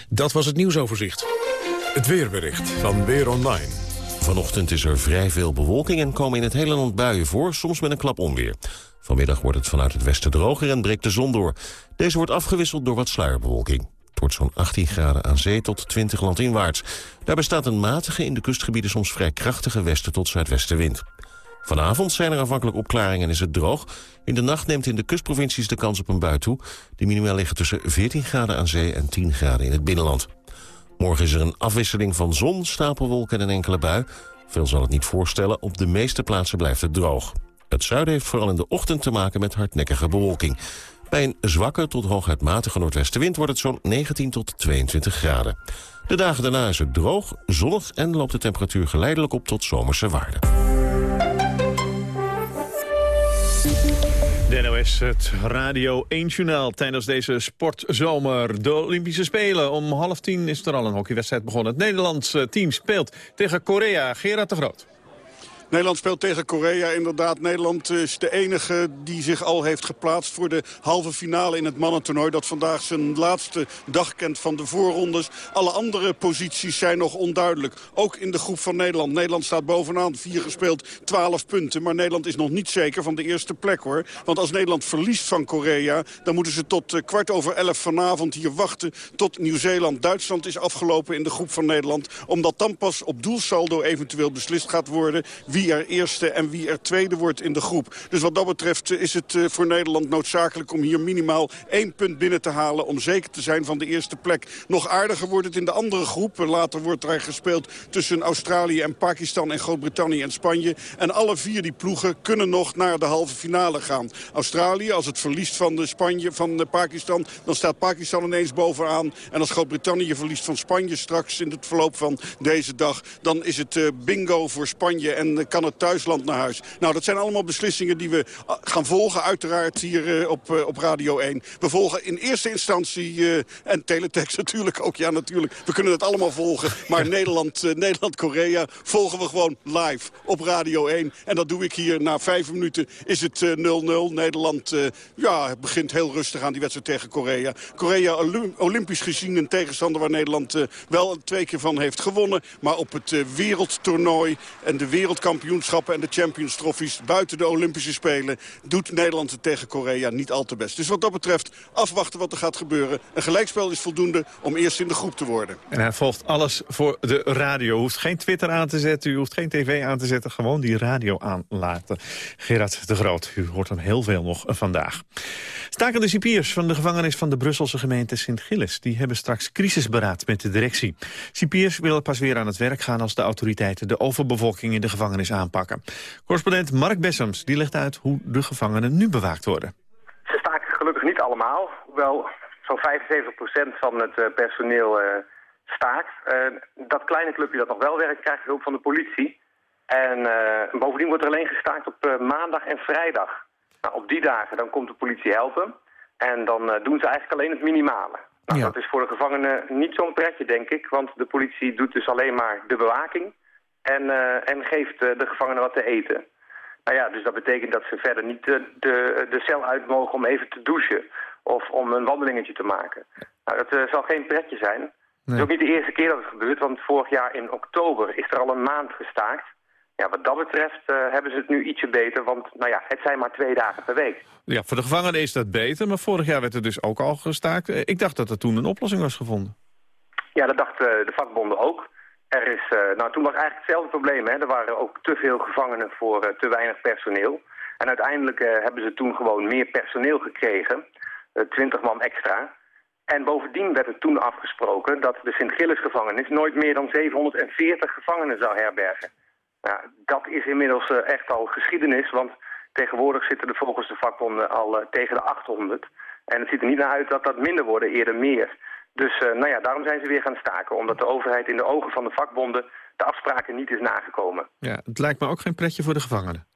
Dat was het nieuwsoverzicht. Het weerbericht van Weer Online. Vanochtend is er vrij veel bewolking en komen in het hele land buien voor, soms met een klap onweer. Vanmiddag wordt het vanuit het westen droger en breekt de zon door. Deze wordt afgewisseld door wat sluierbewolking. Het wordt zo'n 18 graden aan zee tot 20 landinwaarts. Daarbij staat een matige, in de kustgebieden soms vrij krachtige westen tot zuidwestenwind. Vanavond zijn er afhankelijk opklaringen en is het droog. In de nacht neemt in de kustprovincies de kans op een bui toe. De minima liggen tussen 14 graden aan zee en 10 graden in het binnenland. Morgen is er een afwisseling van zon, stapelwolken en enkele bui. Veel zal het niet voorstellen, op de meeste plaatsen blijft het droog. Het zuiden heeft vooral in de ochtend te maken met hardnekkige bewolking. Bij een zwakke tot hooguit matige noordwestenwind wordt het zo'n 19 tot 22 graden. De dagen daarna is het droog, zonnig en loopt de temperatuur geleidelijk op tot zomerse waarden. NOS, het Radio 1-journaal tijdens deze sportzomer. De Olympische Spelen. Om half tien is er al een hockeywedstrijd begonnen. Het Nederlandse team speelt tegen Korea. Gerard de Groot. Nederland speelt tegen Korea. Inderdaad, Nederland is de enige die zich al heeft geplaatst... voor de halve finale in het mannentoernooi... dat vandaag zijn laatste dag kent van de voorrondes. Alle andere posities zijn nog onduidelijk. Ook in de groep van Nederland. Nederland staat bovenaan, vier gespeeld, 12 punten. Maar Nederland is nog niet zeker van de eerste plek, hoor. Want als Nederland verliest van Korea... dan moeten ze tot eh, kwart over elf vanavond hier wachten... tot Nieuw-Zeeland. Duitsland is afgelopen in de groep van Nederland... omdat dan pas op doelsaldo eventueel beslist gaat worden... wie wie er eerste en wie er tweede wordt in de groep. Dus wat dat betreft eh, is het eh, voor Nederland noodzakelijk om hier minimaal één punt binnen te halen... om zeker te zijn van de eerste plek. Nog aardiger wordt het in de andere groep. Later wordt er gespeeld tussen Australië en Pakistan en Groot-Brittannië en Spanje. En alle vier die ploegen kunnen nog naar de halve finale gaan. Australië, als het verliest van de Spanje, van de Pakistan... dan staat Pakistan ineens bovenaan. En als Groot-Brittannië verliest van Spanje straks in het verloop van deze dag... dan is het eh, bingo voor Spanje en kan het thuisland naar huis? Nou, dat zijn allemaal beslissingen die we uh, gaan volgen, uiteraard hier uh, op, uh, op Radio 1. We volgen in eerste instantie, en teletext natuurlijk ook, ja natuurlijk. We kunnen het allemaal volgen. Maar Nederland, Nederland-Korea volgen we gewoon live op Radio 1. En dat doe ik hier. Na vijf minuten is het 0-0. Nederland ja, begint heel rustig aan die wedstrijd tegen Korea. Korea olympisch gezien een tegenstander waar Nederland wel twee keer van heeft gewonnen. Maar op het wereldtoernooi en de wereldkampioenschappen en de Champions Trophies buiten de Olympische Spelen doet Nederland het tegen Korea niet al te best. Dus wat dat betreft afwachten wat er gaat gebeuren. Een gelijkspel is voldoende om eerst in de groep te worden. En hij volgt alles voor de radio. U hoeft geen Twitter aan te zetten, u hoeft geen tv aan te zetten. Gewoon die radio aanlaten. Gerard de Groot, u hoort hem heel veel nog vandaag. Stakende cipiers van de gevangenis van de Brusselse gemeente Sint-Gilles... die hebben straks crisisberaad met de directie. Cipiers willen pas weer aan het werk gaan als de autoriteiten... de overbevolking in de gevangenis aanpakken. Correspondent Mark Bessems die legt uit hoe de gevangenen nu bewaakt worden. Ze staken gelukkig niet allemaal, hoewel zo'n 75% van het uh, personeel uh, staakt. Uh, dat kleine clubje dat nog wel werkt, krijgt hulp van de politie. En bovendien wordt er alleen gestaakt op maandag en vrijdag. Nou, op die dagen dan komt de politie helpen. En dan doen ze eigenlijk alleen het minimale. Nou, ja. Dat is voor de gevangenen niet zo'n pretje, denk ik. Want de politie doet dus alleen maar de bewaking. En, uh, en geeft uh, de gevangenen wat te eten. Nou ja, dus dat betekent dat ze verder niet de, de, de cel uit mogen om even te douchen. Of om een wandelingetje te maken. Nou, dat uh, zal geen pretje zijn. Nee. Het is ook niet de eerste keer dat het gebeurt. Want vorig jaar in oktober is er al een maand gestaakt. Ja, wat dat betreft hebben ze het nu ietsje beter. Want nou ja, het zijn maar twee dagen per week. Ja, voor de gevangenen is dat beter. Maar vorig jaar werd er dus ook al gestaakt. Ik dacht dat er toen een oplossing was gevonden. Ja, dat dachten de vakbonden ook. Er is, uh, nou, toen was eigenlijk hetzelfde probleem. Hè. Er waren ook te veel gevangenen voor uh, te weinig personeel. En uiteindelijk uh, hebben ze toen gewoon meer personeel gekregen. 20 man extra. En bovendien werd er toen afgesproken dat de Sint-Gilles-gevangenis nooit meer dan 740 gevangenen zou herbergen. Nou, dat is inmiddels echt al geschiedenis, want tegenwoordig zitten er volgens de vakbonden al tegen de 800. En het ziet er niet naar uit dat dat minder worden, eerder meer. Dus uh, nou ja, daarom zijn ze weer gaan staken. Omdat de overheid in de ogen van de vakbonden de afspraken niet is nagekomen. Ja, het lijkt me ook geen pretje voor de gevangenen.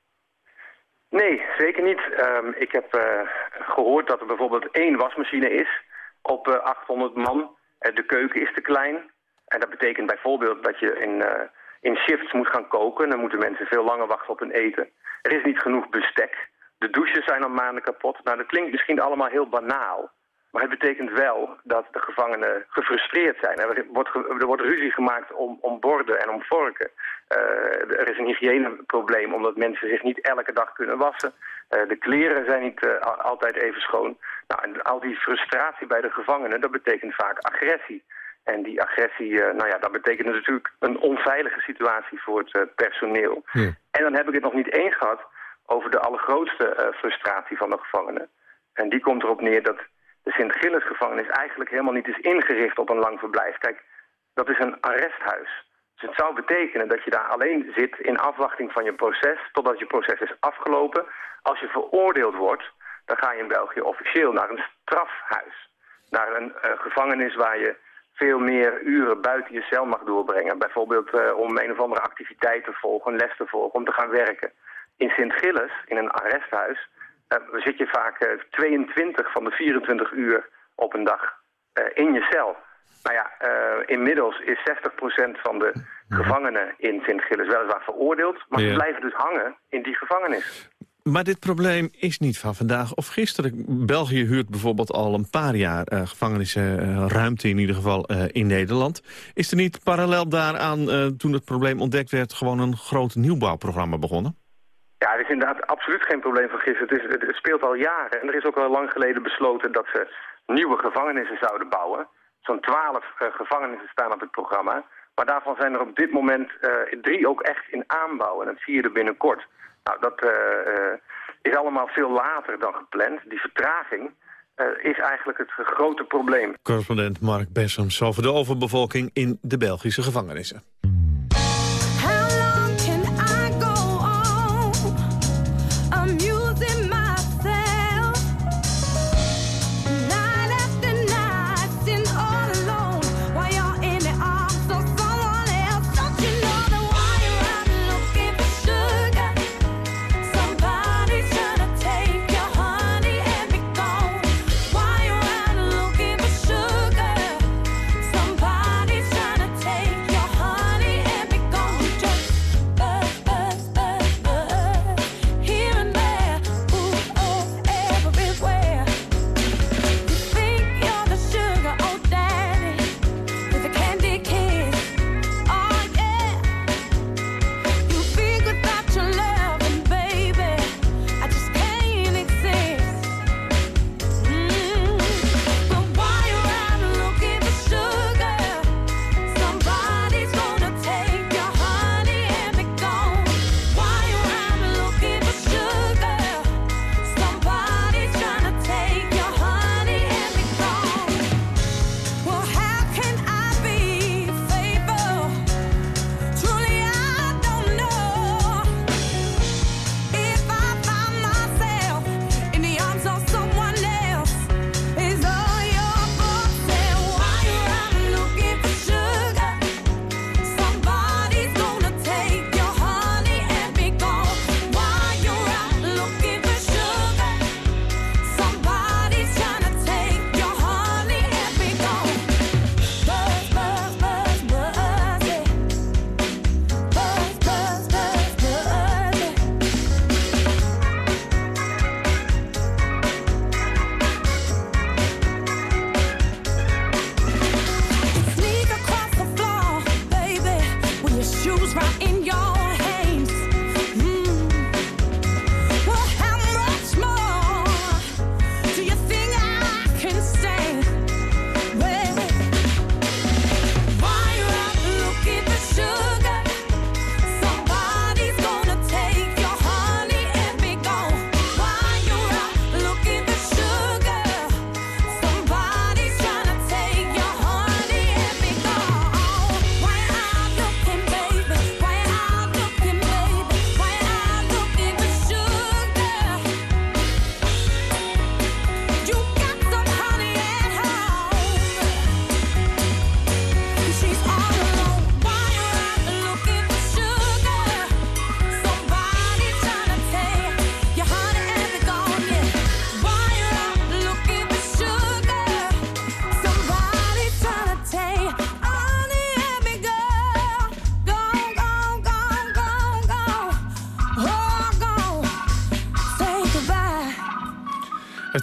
Nee, zeker niet. Um, ik heb uh, gehoord dat er bijvoorbeeld één wasmachine is op uh, 800 man. de keuken is te klein. En dat betekent bijvoorbeeld dat je in, in shifts moet gaan koken. Dan moeten mensen veel langer wachten op hun eten. Er is niet genoeg bestek. De douches zijn al maanden kapot. Nou, dat klinkt misschien allemaal heel banaal. Maar het betekent wel dat de gevangenen gefrustreerd zijn. Er wordt, er wordt ruzie gemaakt om, om borden en om vorken. Uh, er is een hygiëneprobleem omdat mensen zich niet elke dag kunnen wassen. Uh, de kleren zijn niet uh, altijd even schoon. Nou, en al die frustratie bij de gevangenen, dat betekent vaak agressie. En die agressie, nou ja, dat betekent natuurlijk een onveilige situatie voor het personeel. Ja. En dan heb ik het nog niet eens gehad over de allergrootste frustratie van de gevangenen. En die komt erop neer dat de Sint-Gilles-gevangenis eigenlijk helemaal niet is ingericht op een lang verblijf. Kijk, dat is een arresthuis. Dus het zou betekenen dat je daar alleen zit in afwachting van je proces... totdat je proces is afgelopen. Als je veroordeeld wordt, dan ga je in België officieel naar een strafhuis. Naar een uh, gevangenis waar je veel meer uren buiten je cel mag doorbrengen. Bijvoorbeeld uh, om een of andere activiteit te volgen, een les te volgen, om te gaan werken. In Sint-Gilles, in een arresthuis, uh, zit je vaak uh, 22 van de 24 uur op een dag uh, in je cel. Nou ja, inmiddels is 60% van de gevangenen in Sint-Gilles weliswaar veroordeeld... maar ja. ze blijven dus hangen in die gevangenis. Maar dit probleem is niet van vandaag of gisteren. België huurt bijvoorbeeld al een paar jaar uh, gevangenisruimte in ieder geval uh, in Nederland. Is er niet parallel daaraan, toen het probleem ontdekt werd... gewoon een groot nieuwbouwprogramma begonnen? Ja, het is inderdaad absoluut geen probleem van gisteren. Het, is, het, speelt al jaren. En er is ook al lang geleden besloten dat ze nieuwe gevangenissen zouden bouwen. Zo'n twaalf uh, gevangenissen staan op het programma. Maar daarvan zijn er op dit moment uh, drie ook echt in aanbouw. En dat zie je er binnenkort. Nou, dat uh, is allemaal veel later dan gepland. Die vertraging is eigenlijk het grote probleem. Correspondent Mark Bessems over de overbevolking in de Belgische gevangenissen.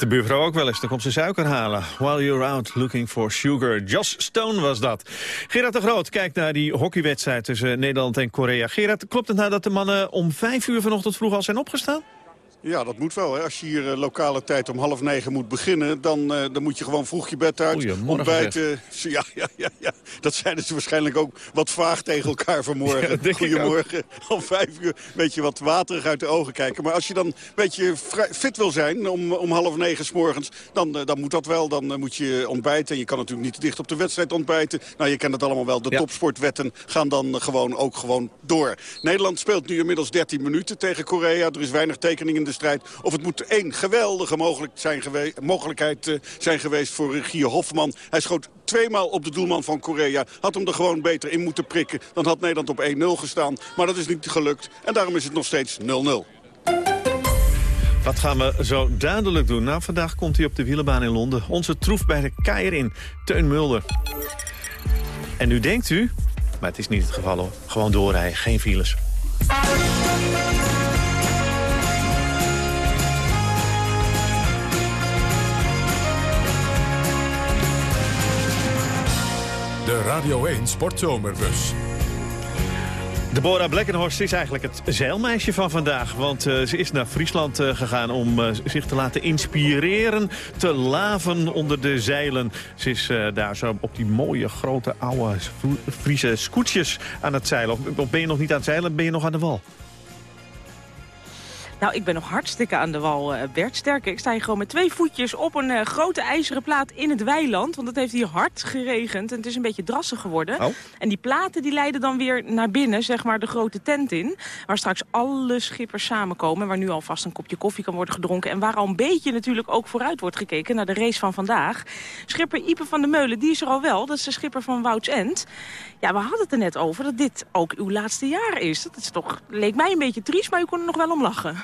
De buurvrouw ook wel eens, dan komt ze suiker halen. While you're out looking for sugar. Joss Stone was dat. Gerard de Groot kijkt naar die hockeywedstrijd tussen Nederland en Korea. Gerard, klopt het nou dat de mannen om vijf uur vanochtend vroeg al zijn opgestaan? Ja, dat moet wel. Hè. Als je hier uh, lokale tijd om half negen moet beginnen... dan, uh, dan moet je gewoon vroeg je bed uit. ontbijten. Ja, ja, ja, ja. Dat zijn ze waarschijnlijk ook wat vaag tegen elkaar vanmorgen. Ja, Goedemorgen. Om vijf uur een beetje wat waterig uit de ogen kijken. Maar als je dan een beetje fit wil zijn om, om half negen s morgens... Dan, uh, dan moet dat wel. Dan moet je ontbijten. En je kan natuurlijk niet te dicht op de wedstrijd ontbijten. Nou, je kent het allemaal wel. De ja. topsportwetten gaan dan gewoon ook gewoon door. Nederland speelt nu inmiddels 13 minuten tegen Korea. Er is weinig tekening in de strijd. Of het moet één geweldige zijn mogelijkheid uh, zijn geweest voor Gier Hofman. Hij schoot tweemaal op de doelman van Korea. Had hem er gewoon beter in moeten prikken. Dan had Nederland op 1-0 gestaan. Maar dat is niet gelukt. En daarom is het nog steeds 0-0. Wat gaan we zo duidelijk doen? Nou, vandaag komt hij op de wielenbaan in Londen. Onze troef bij de Keirin, Teun Mulder. En nu denkt u, maar het is niet het geval hoor. Gewoon doorrijden, geen files. Radio 1 Sportzomerbus. Deborah Blekkenhorst is eigenlijk het zeilmeisje van vandaag. Want uh, ze is naar Friesland uh, gegaan om uh, zich te laten inspireren. Te laven onder de zeilen. Ze is daar zo op die mooie grote oude Friese scootjes aan het zeilen. Of ben je nog niet aan het zeilen, ben je nog aan de wal? Nou, ik ben nog hartstikke aan de wal, uh, Bert. Sterker, ik sta hier gewoon met twee voetjes op een uh, grote ijzeren plaat in het weiland. Want het heeft hier hard geregend en het is een beetje drassig geworden. Oh. En die platen die leiden dan weer naar binnen, zeg maar de grote tent in. Waar straks alle schippers samenkomen. Waar nu alvast een kopje koffie kan worden gedronken. En waar al een beetje natuurlijk ook vooruit wordt gekeken naar de race van vandaag. Schipper Ipe van de Meulen, die is er al wel. Dat is de schipper van Wouts End. Ja, we hadden het er net over dat dit ook uw laatste jaar is. Dat is toch, leek mij een beetje triest, maar u kon er nog wel om lachen.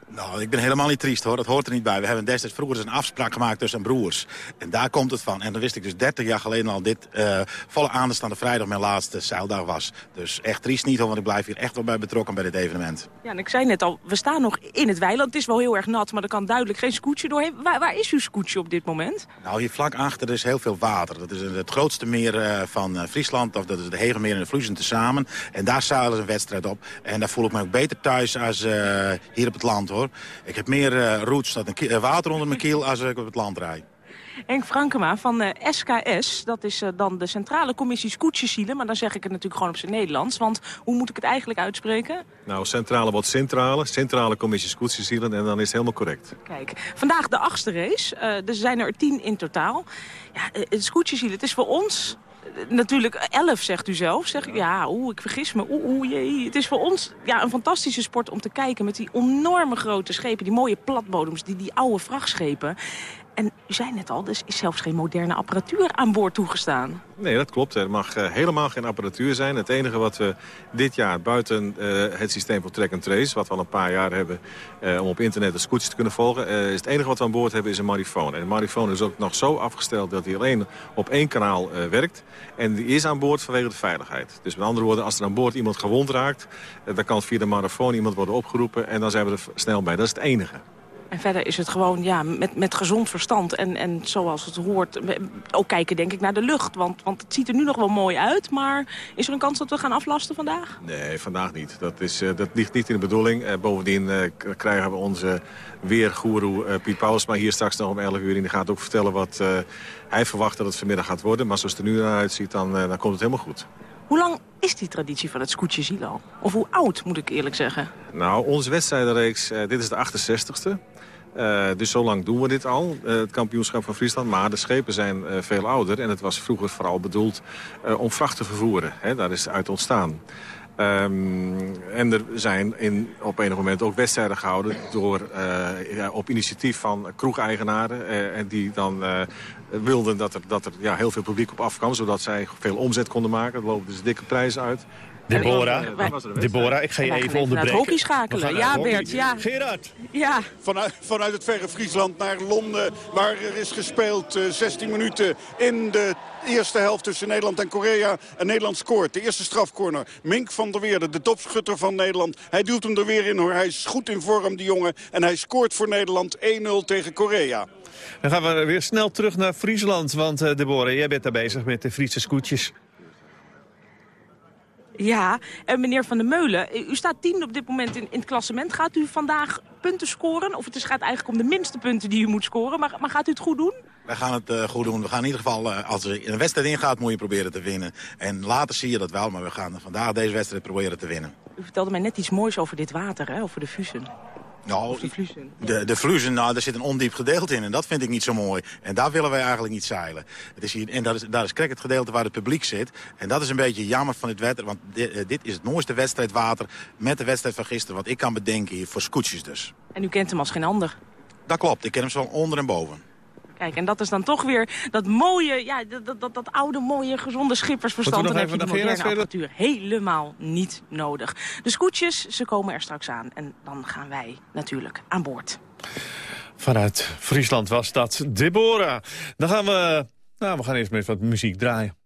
Nou, ik ben helemaal niet triest hoor. Dat hoort er niet bij. We hebben destijds vroeger dus een afspraak gemaakt tussen broers. En daar komt het van. En dan wist ik dus 30 jaar geleden al dit uh, volle aanstaande vrijdag mijn laatste zeildag was. Dus echt triest niet hoor, want ik blijf hier echt wel bij betrokken bij dit evenement. Ja, en ik zei net al, we staan nog in het weiland. Het is wel heel erg nat, maar er kan duidelijk geen scootje doorheen. Waar, waar is uw scootje op dit moment? Nou, hier vlak achter is heel veel water. Dat is het grootste meer uh, van uh, Friesland. Of dat is de Hegemeer en de Vluizen tezamen. En daar zeilen ze een wedstrijd op. En daar voel ik me ook beter thuis als hier op het land hoor. Ik heb meer meer uh, roots, dat een water onder mijn kiel als ik op het land rijd. Henk Frankema van uh, SKS, dat is uh, dan de Centrale Commissie Scootjesielen. Maar dan zeg ik het natuurlijk gewoon op zijn Nederlands. Want hoe moet ik het eigenlijk uitspreken? Nou, centrale wordt centrale, Centrale Commissie Scootjesielen en dan is het helemaal correct. Kijk, vandaag de achtste race. Uh, er zijn er tien in totaal. Ja, het Scootjesielen, het is voor ons natuurlijk elf, zegt u zelf. Zeg, ja, oeh, ik vergis me. Oeh, oeh, jee. Het is voor ons ja, een fantastische sport om te kijken met die enorme grote schepen. Die mooie platbodems, die, die oude vrachtschepen. En u zei net al, er is zelfs geen moderne apparatuur aan boord toegestaan. Nee, dat klopt. Er mag uh, helemaal geen apparatuur zijn. Het enige wat we dit jaar buiten uh, het systeem voor track and trace... wat we al een paar jaar hebben uh, om op internet de scootjes te kunnen volgen... is het enige wat we aan boord hebben is een marifoon. En de marifoon is ook nog zo afgesteld dat hij alleen op één kanaal werkt. En die is aan boord vanwege de veiligheid. Dus met andere woorden, als er aan boord iemand gewond raakt... dan kan via de marifoon iemand worden opgeroepen en dan zijn we er snel bij. Dat is het enige. En verder is het gewoon ja, met, met gezond verstand en, en zoals het hoort... ook kijken denk ik naar de lucht. Want, want het ziet er nu nog wel mooi uit. Maar is er een kans dat we gaan aflasten vandaag? Nee, vandaag niet. Dat, is, uh, dat ligt niet in de bedoeling. Uh, bovendien uh, krijgen we onze weergoeroe Piet Pauwsma hier straks nog om 11 uur. En die gaat ook vertellen wat hij verwacht dat het vanmiddag gaat worden. Maar zoals het er nu naar uitziet, dan, dan komt het helemaal goed. Hoe lang is die traditie van het scootje al? Of hoe oud, moet ik eerlijk zeggen? Nou, onze wedstrijdenreeks, dit is de 68ste. Uh, dus zo lang doen we dit al, uh, het kampioenschap van Friesland. Maar de schepen zijn uh, veel ouder en het was vroeger vooral bedoeld om vracht te vervoeren. Hè, daar is uit ontstaan. Um, en er zijn in, op enig moment ook wedstrijden gehouden door, ja, op initiatief van kroegeigenaren. en die dan wilden dat er, dat er ja, heel veel publiek op afkwam, zodat zij veel omzet konden maken. Er lopen dus dikke prijzen uit. Deborah, Deborah, ik ga je even even naar het onderbreken. hockey schakelen. Ja. Bert, ja. Gerard. Ja. Vanuit, vanuit het verre Friesland naar Londen, waar er is gespeeld eh, 16 minuten in de eerste helft tussen Nederland en Korea. En Nederland scoort. De eerste strafcorner. Mink van der Weerde, de topschutter van Nederland. Hij duwt hem er weer in hoor. Hij is goed in vorm, die jongen. En hij scoort voor Nederland 1-0 tegen Korea. Dan gaan we weer snel terug naar Friesland. Want eh, Deborah, jij bent daar bezig met de Friese scootjes. Ja, en meneer Van der Meulen, u staat tiende op dit moment in, in het klassement. Gaat u vandaag punten scoren? Of het is- gaat eigenlijk om de minste punten die u moet scoren. Maar, maar gaat u het goed doen? Wij gaan het eh, goed doen. We gaan in ieder geval, eh, als er in een wedstrijd ingaat, moet je proberen te winnen. En later zie je dat wel, maar we gaan vandaag deze wedstrijd proberen te winnen. U vertelde mij net iets moois over dit water, hè? over de fusen. Nou, de. De, de nou, daar zit een ondiep gedeelte in en dat vind ik niet zo mooi. En daar willen wij eigenlijk niet zeilen. Het is hier, en dat is, daar is krek het gedeelte waar het publiek zit. En dat is een beetje jammer van dit wetter, want dit, eh, dit is het mooiste wedstrijdwater met de wedstrijd van gisteren. Wat ik kan bedenken hier, voor scootjes dus. En u kent hem als geen ander. Dat klopt, ik ken hem zo onder en boven. Kijk, en dat is dan toch weer dat mooie, ja, dat, dat, dat oude, mooie, gezonde schippersverstand. Dan we heb je de moderne apparatuur helemaal niet nodig. De scootjes, ze komen er straks aan. En dan gaan wij natuurlijk aan boord. Vanuit Friesland was dat Deborah. Dan gaan we... Nou, we gaan eerst met wat muziek draaien.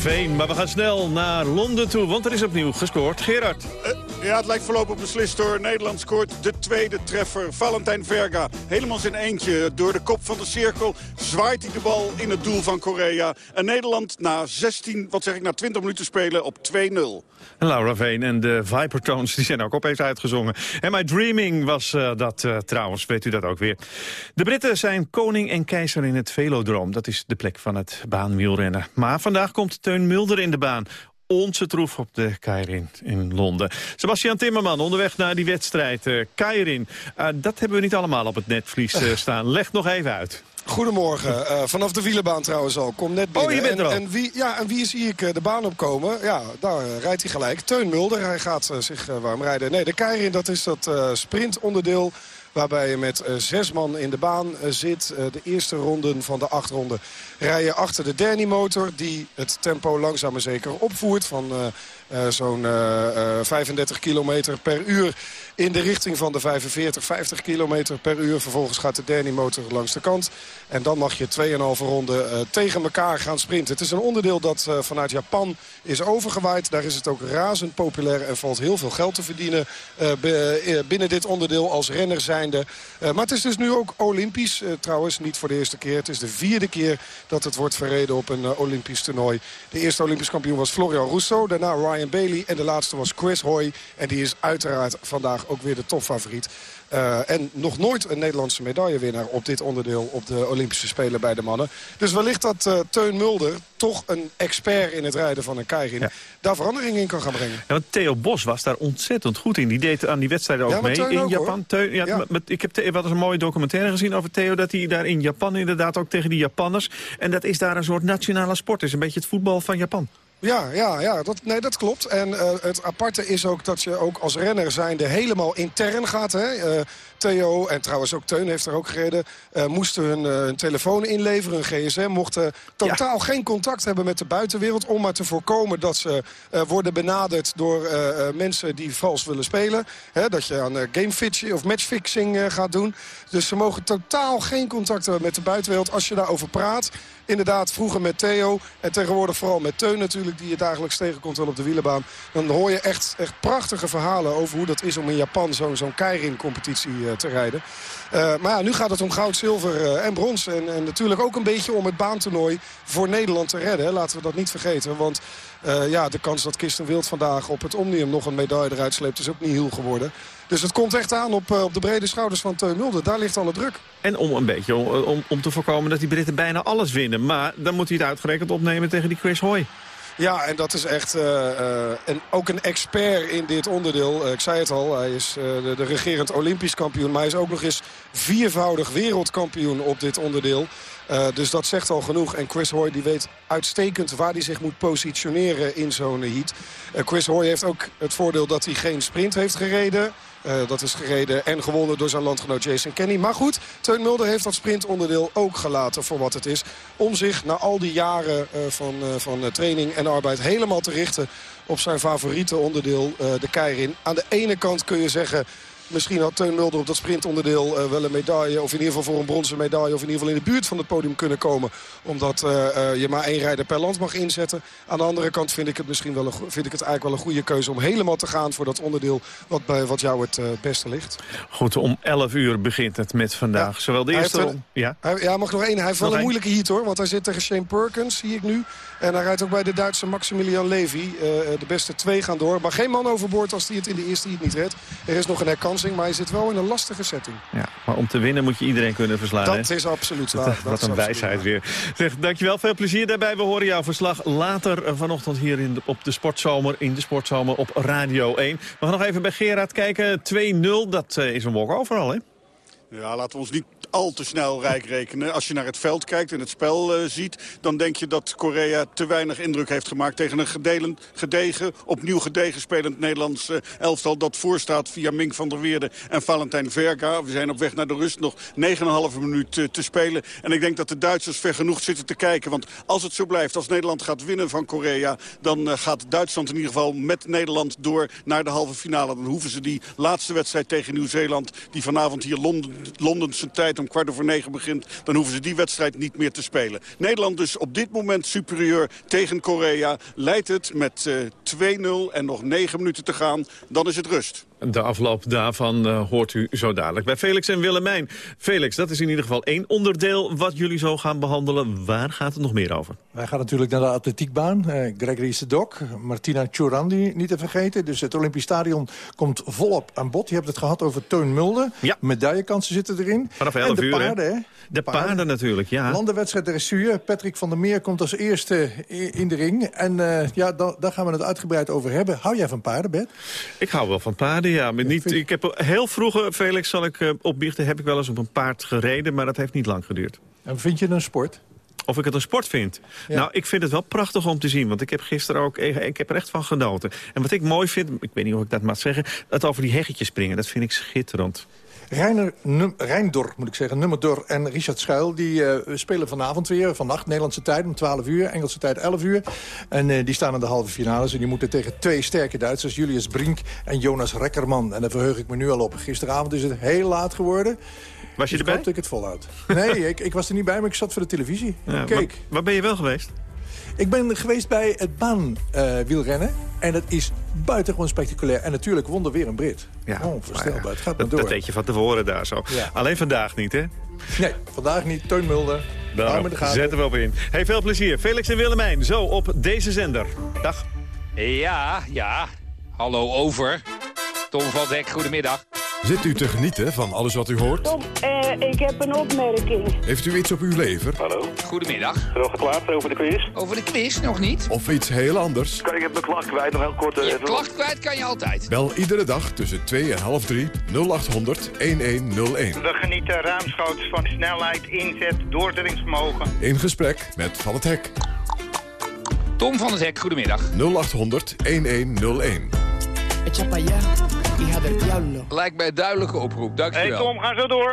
Veen, maar we gaan snel naar Londen toe, want er is opnieuw gescoord. Gerard. Ja, het lijkt voorlopig beslist hoor. Nederland scoort de tweede treffer. Valentijn Verga, helemaal zijn eentje. Door de kop van de cirkel zwaait hij de bal in het doel van Korea. En Nederland na 16, wat zeg ik, na 20 minuten spelen op 2-0. En Laura Veen en de Vipertones die zijn ook opeens uitgezongen. En My Dreaming was eh, dat eh, trouwens, weet u dat ook weer. De Britten zijn koning en keizer in het Velodroom. Dat is de plek van het baanwielrennen. Maar vandaag komt Teun Mulder in de baan. Onze troef op de Keirin in Londen. Sebastian Timmerman, onderweg naar die wedstrijd. eh Keirin, Eh, dat hebben we niet allemaal op het netvlies eh, staan. Leg nog even uit. Goedemorgen. Vanaf de wielenbaan trouwens al. Kom net binnen. Oh, je bent er en, al. En wie, ja, en wie zie ik de baan opkomen? Ja, daar rijdt hij gelijk. Teun Mulder. Hij gaat zich warm rijden. Nee, de Keirin, dat is dat sprintonderdeel Waarbij je met eh, zes man in de baan eh, zit. Eh, de eerste ronden van de acht ronden rijden achter de Danny-motor. Die het tempo langzaam maar zeker opvoert van zo'n eh, eh, 35 kilometer per uur in de richting van de 45, 50 kilometer per uur. Vervolgens gaat de Danny-motor langs de kant. En dan mag je 2,5 ronden eh, tegen elkaar gaan sprinten. Het is een onderdeel dat eh, vanuit Japan is overgewaaid. Daar is het ook razend populair en valt heel veel geld te verdienen eh, eh, binnen dit onderdeel als renner zijnde. Eh, maar het is dus nu ook olympisch. eh, trouwens, niet voor de eerste keer. Het is de vierde keer dat het wordt verreden op een eh, olympisch toernooi. De eerste olympisch kampioen was Florian Rousseau. Daarna Ryan Bailey. En de laatste was Chris Hoy. En die is uiteraard vandaag ook weer de topfavoriet. Eh, en nog nooit een Nederlandse medaillewinnaar op dit onderdeel op de Olympische Spelen bij de mannen. Dus wellicht dat eh, Teun Mulder, toch een expert in het rijden van een keirin, daar verandering in kan gaan brengen. Ja, want Theo Bos was daar ontzettend goed in. Die deed aan die wedstrijden ook Ja, mee Teun in ook, Japan. Teun, ja, Ja. maar- maar ik heb wat eens een mooie documentaire gezien over Theo... dat hij daar in Japan inderdaad ook tegen die Japanners... en dat is daar een soort nationale sport. Is een beetje het voetbal van Japan. Ja, ja, ja dat, nee, dat klopt. En eh, het aparte is ook dat je ook als renner zijnde helemaal intern gaat. Hè? Eh, Theo en trouwens ook Teun heeft er ook gereden. eh, moesten hun, hun telefoon inleveren, een gsm. Mochten totaal geen contact hebben met de buitenwereld. Om maar te voorkomen dat ze eh, worden benaderd door mensen die vals willen spelen. Hè, dat je aan uh, gamefitching of matchfixing gaat doen. Dus ze mogen totaal geen contact hebben met de buitenwereld. Als je daarover praat, inderdaad vroeger met Theo en tegenwoordig vooral met Teun natuurlijk... die je dagelijks tegenkomt wel op de wielenbaan. Dan hoor je echt, echt prachtige verhalen over hoe dat is om in Japan zo'n zo'n Keirin-competitie te rijden. Eh, maar ja, nu gaat het om goud, zilver eh, en brons. En, en natuurlijk ook een beetje om het baantoernooi voor Nederland te redden. Laten we dat niet vergeten. Want eh, ja, de kans dat Kirsten Wild vandaag op het Omnium nog een medaille eruit sleept... is ook niet heel geworden. Dus het komt echt aan op, eh, op de brede schouders van Teun Mulder. Daar ligt alle druk. En om een beetje om, om, om te voorkomen dat die Britten bijna alles winnen. Maar dan moet hij het uitgerekend opnemen tegen die Chris Hoy. Ja, en dat is echt eh, eh, en ook een expert in dit onderdeel. Eh, ik zei het al, hij is de, de regerend Olympisch kampioen. Maar hij is ook nog eens viervoudig wereldkampioen op dit onderdeel. Dus dat zegt al genoeg. En Chris Hoy die weet uitstekend waar hij zich moet positioneren in zo'n heat. Chris Hoy heeft ook het voordeel dat hij geen sprint heeft gereden. Eh, dat is gereden en gewonnen door zijn landgenoot Jason Kenny. Maar goed, Teun Mulder heeft dat sprintonderdeel ook gelaten voor wat het is. Om zich na al die jaren eh, van, eh, van training en arbeid helemaal te richten op zijn favoriete onderdeel, de keirin. Aan de ene kant kun je zeggen... Misschien had Teun Mulder op dat sprintonderdeel eh, wel een medaille... of in ieder geval voor een bronzen medaille... of in ieder geval in de buurt van het podium kunnen komen. Omdat eh, eh, je maar één rijder per land mag inzetten. Aan de andere kant vind ik het misschien wel een, vind ik het eigenlijk wel een goede keuze... om helemaal te gaan voor dat onderdeel wat, bij, wat jou het beste ligt. Goed, om 11 uur begint het met vandaag. Zowel de Hij eerste... heeft ronde- Ja? Hij, ja, mag nog één. Hij heeft wel een één. moeilijke heat hoor. Want hij zit tegen Shane Perkins, zie ik nu. En hij rijdt ook bij de Duitse Maximilian Levy. Eh, de beste twee gaan door. Maar geen man overboord als hij het in de eerste niet redt. Er is nog een herkansing, maar hij zit wel in een lastige setting. Ja, maar om te winnen moet je iedereen kunnen verslaan. Dat hè? is absoluut waar. Dat is een wijsheid weer. Zeg, dankjewel, veel plezier daarbij. We horen jouw verslag later eh, vanochtend hier in de, op de Sportzomer, in de Sportzomer op Radio 1. We gaan nog even bij Gerard kijken. 2-0, dat eh, is een walk-over al, hè? Ja, laten we ons niet al te snel rijk rekenen. Als je naar het veld kijkt en het spel eh, ziet... dan denk je dat Korea te weinig indruk heeft gemaakt... tegen een gedelen, gedegen, opnieuw gedegen spelend Nederlands eh, elftal... dat voorstaat via Mink van der Weerde en Valentijn Verga. We zijn op weg naar de rust, nog 9,5 minuut eh, te spelen. En ik denk dat de Duitsers ver genoeg zitten te kijken. Want als het zo blijft, als Nederland gaat winnen van Korea... dan gaat Duitsland in ieder geval met Nederland door naar de halve finale. Dan hoeven ze die laatste wedstrijd tegen Nieuw-Zeeland... die vanavond hier Londen, Londense tijd om kwart over negen begint... dan hoeven ze die wedstrijd niet meer te spelen. Nederland dus op dit moment superieur tegen Korea. Leidt het met eh 2-0 en nog negen minuten te gaan. Dan is het rust. De afloop daarvan eh, hoort u zo dadelijk bij Felix en Willemijn. Felix, dat is in ieder geval één onderdeel wat jullie zo gaan behandelen. Waar gaat het nog meer over? Wij gaan natuurlijk naar de atletiekbaan. Eh, Gregory Sedok, Martina Chourandi niet te vergeten. Dus het Olympisch Stadion komt volop aan bod. Je hebt het gehad over Teun Mulder. Ja. Medaillekansen zitten erin. Vanaf en 11 de uur, paarden, hè? De paarden natuurlijk, ja. Landenwedstrijd dressuur. Patrick van der Meer komt als eerste in de ring. En eh, ja, da- daar gaan we het uitgebreid over hebben. Hou jij van paarden, Bert? Ik hou wel van paarden, ja. Maar niet, ik heb heel vroeger, Felix, zal ik eh, opbiechten... heb ik wel eens op een paard gereden, maar dat heeft niet lang geduurd. En vind je het een sport? Of ik het een sport vind? Ja. Nou, ik vind het wel prachtig om te zien. Want ik heb gisteren ook ik heb er echt van genoten. En wat ik mooi vind, ik weet niet of ik dat mag zeggen... dat over die heggetjes springen, dat vind ik schitterend. Reiner Num Reindor, moet ik zeggen, Nummerdor en Richard Schuil... die eh, spelen vanavond weer, vannacht, Nederlandse tijd om 12 uur... Engelse tijd 11 uur. En eh, die staan in de halve finales. En die moeten tegen twee sterke Duitsers, Julius Brink en Jonas Rekkerman. En daar verheug ik me nu al op. Gisteravond is het heel laat geworden. Was je Dus erbij? Ik het volhoud. Nee, ik, ik was er niet bij, maar ik zat voor de televisie. En Ja, ik waar, keek. waar ben je wel geweest? Ik ben geweest bij het baanwielrennen. en dat is buitengewoon spectaculair. En natuurlijk won er weer een Brit. Ja, Onvoorstelbaar. Het gaat maar Dat, door. dat weet je van tevoren daar zo. Ja. Alleen vandaag niet, hè? Nee, vandaag niet. Teun Mulder. Daarom, in de gaten. zet er wel op in. Hey, veel plezier. Felix en Willemijn, zo op deze zender. Dag. Ja, ja. Hallo over. Tom van Dek, goedemiddag. Zit u te genieten van alles wat u hoort? Tom, eh, ik heb een opmerking. Heeft u iets op uw lever? Hallo. Goedemiddag. Wel geklaagd over de quiz? Over de quiz nog niet? Of iets heel anders? Kan ik heb mijn klacht kwijt, nog heel kort. eh, Je even- klacht kwijt kan je altijd. Bel iedere dag tussen 2 en half 3 0800 1101. We genieten ruimschoots van snelheid, inzet, doorzettingsvermogen. In gesprek met Van het Hek. Tom van het Hek, goedemiddag. 0800 1101. Lijkt mij een duidelijke oproep, Hey dankjewel. Tom, ga zo door.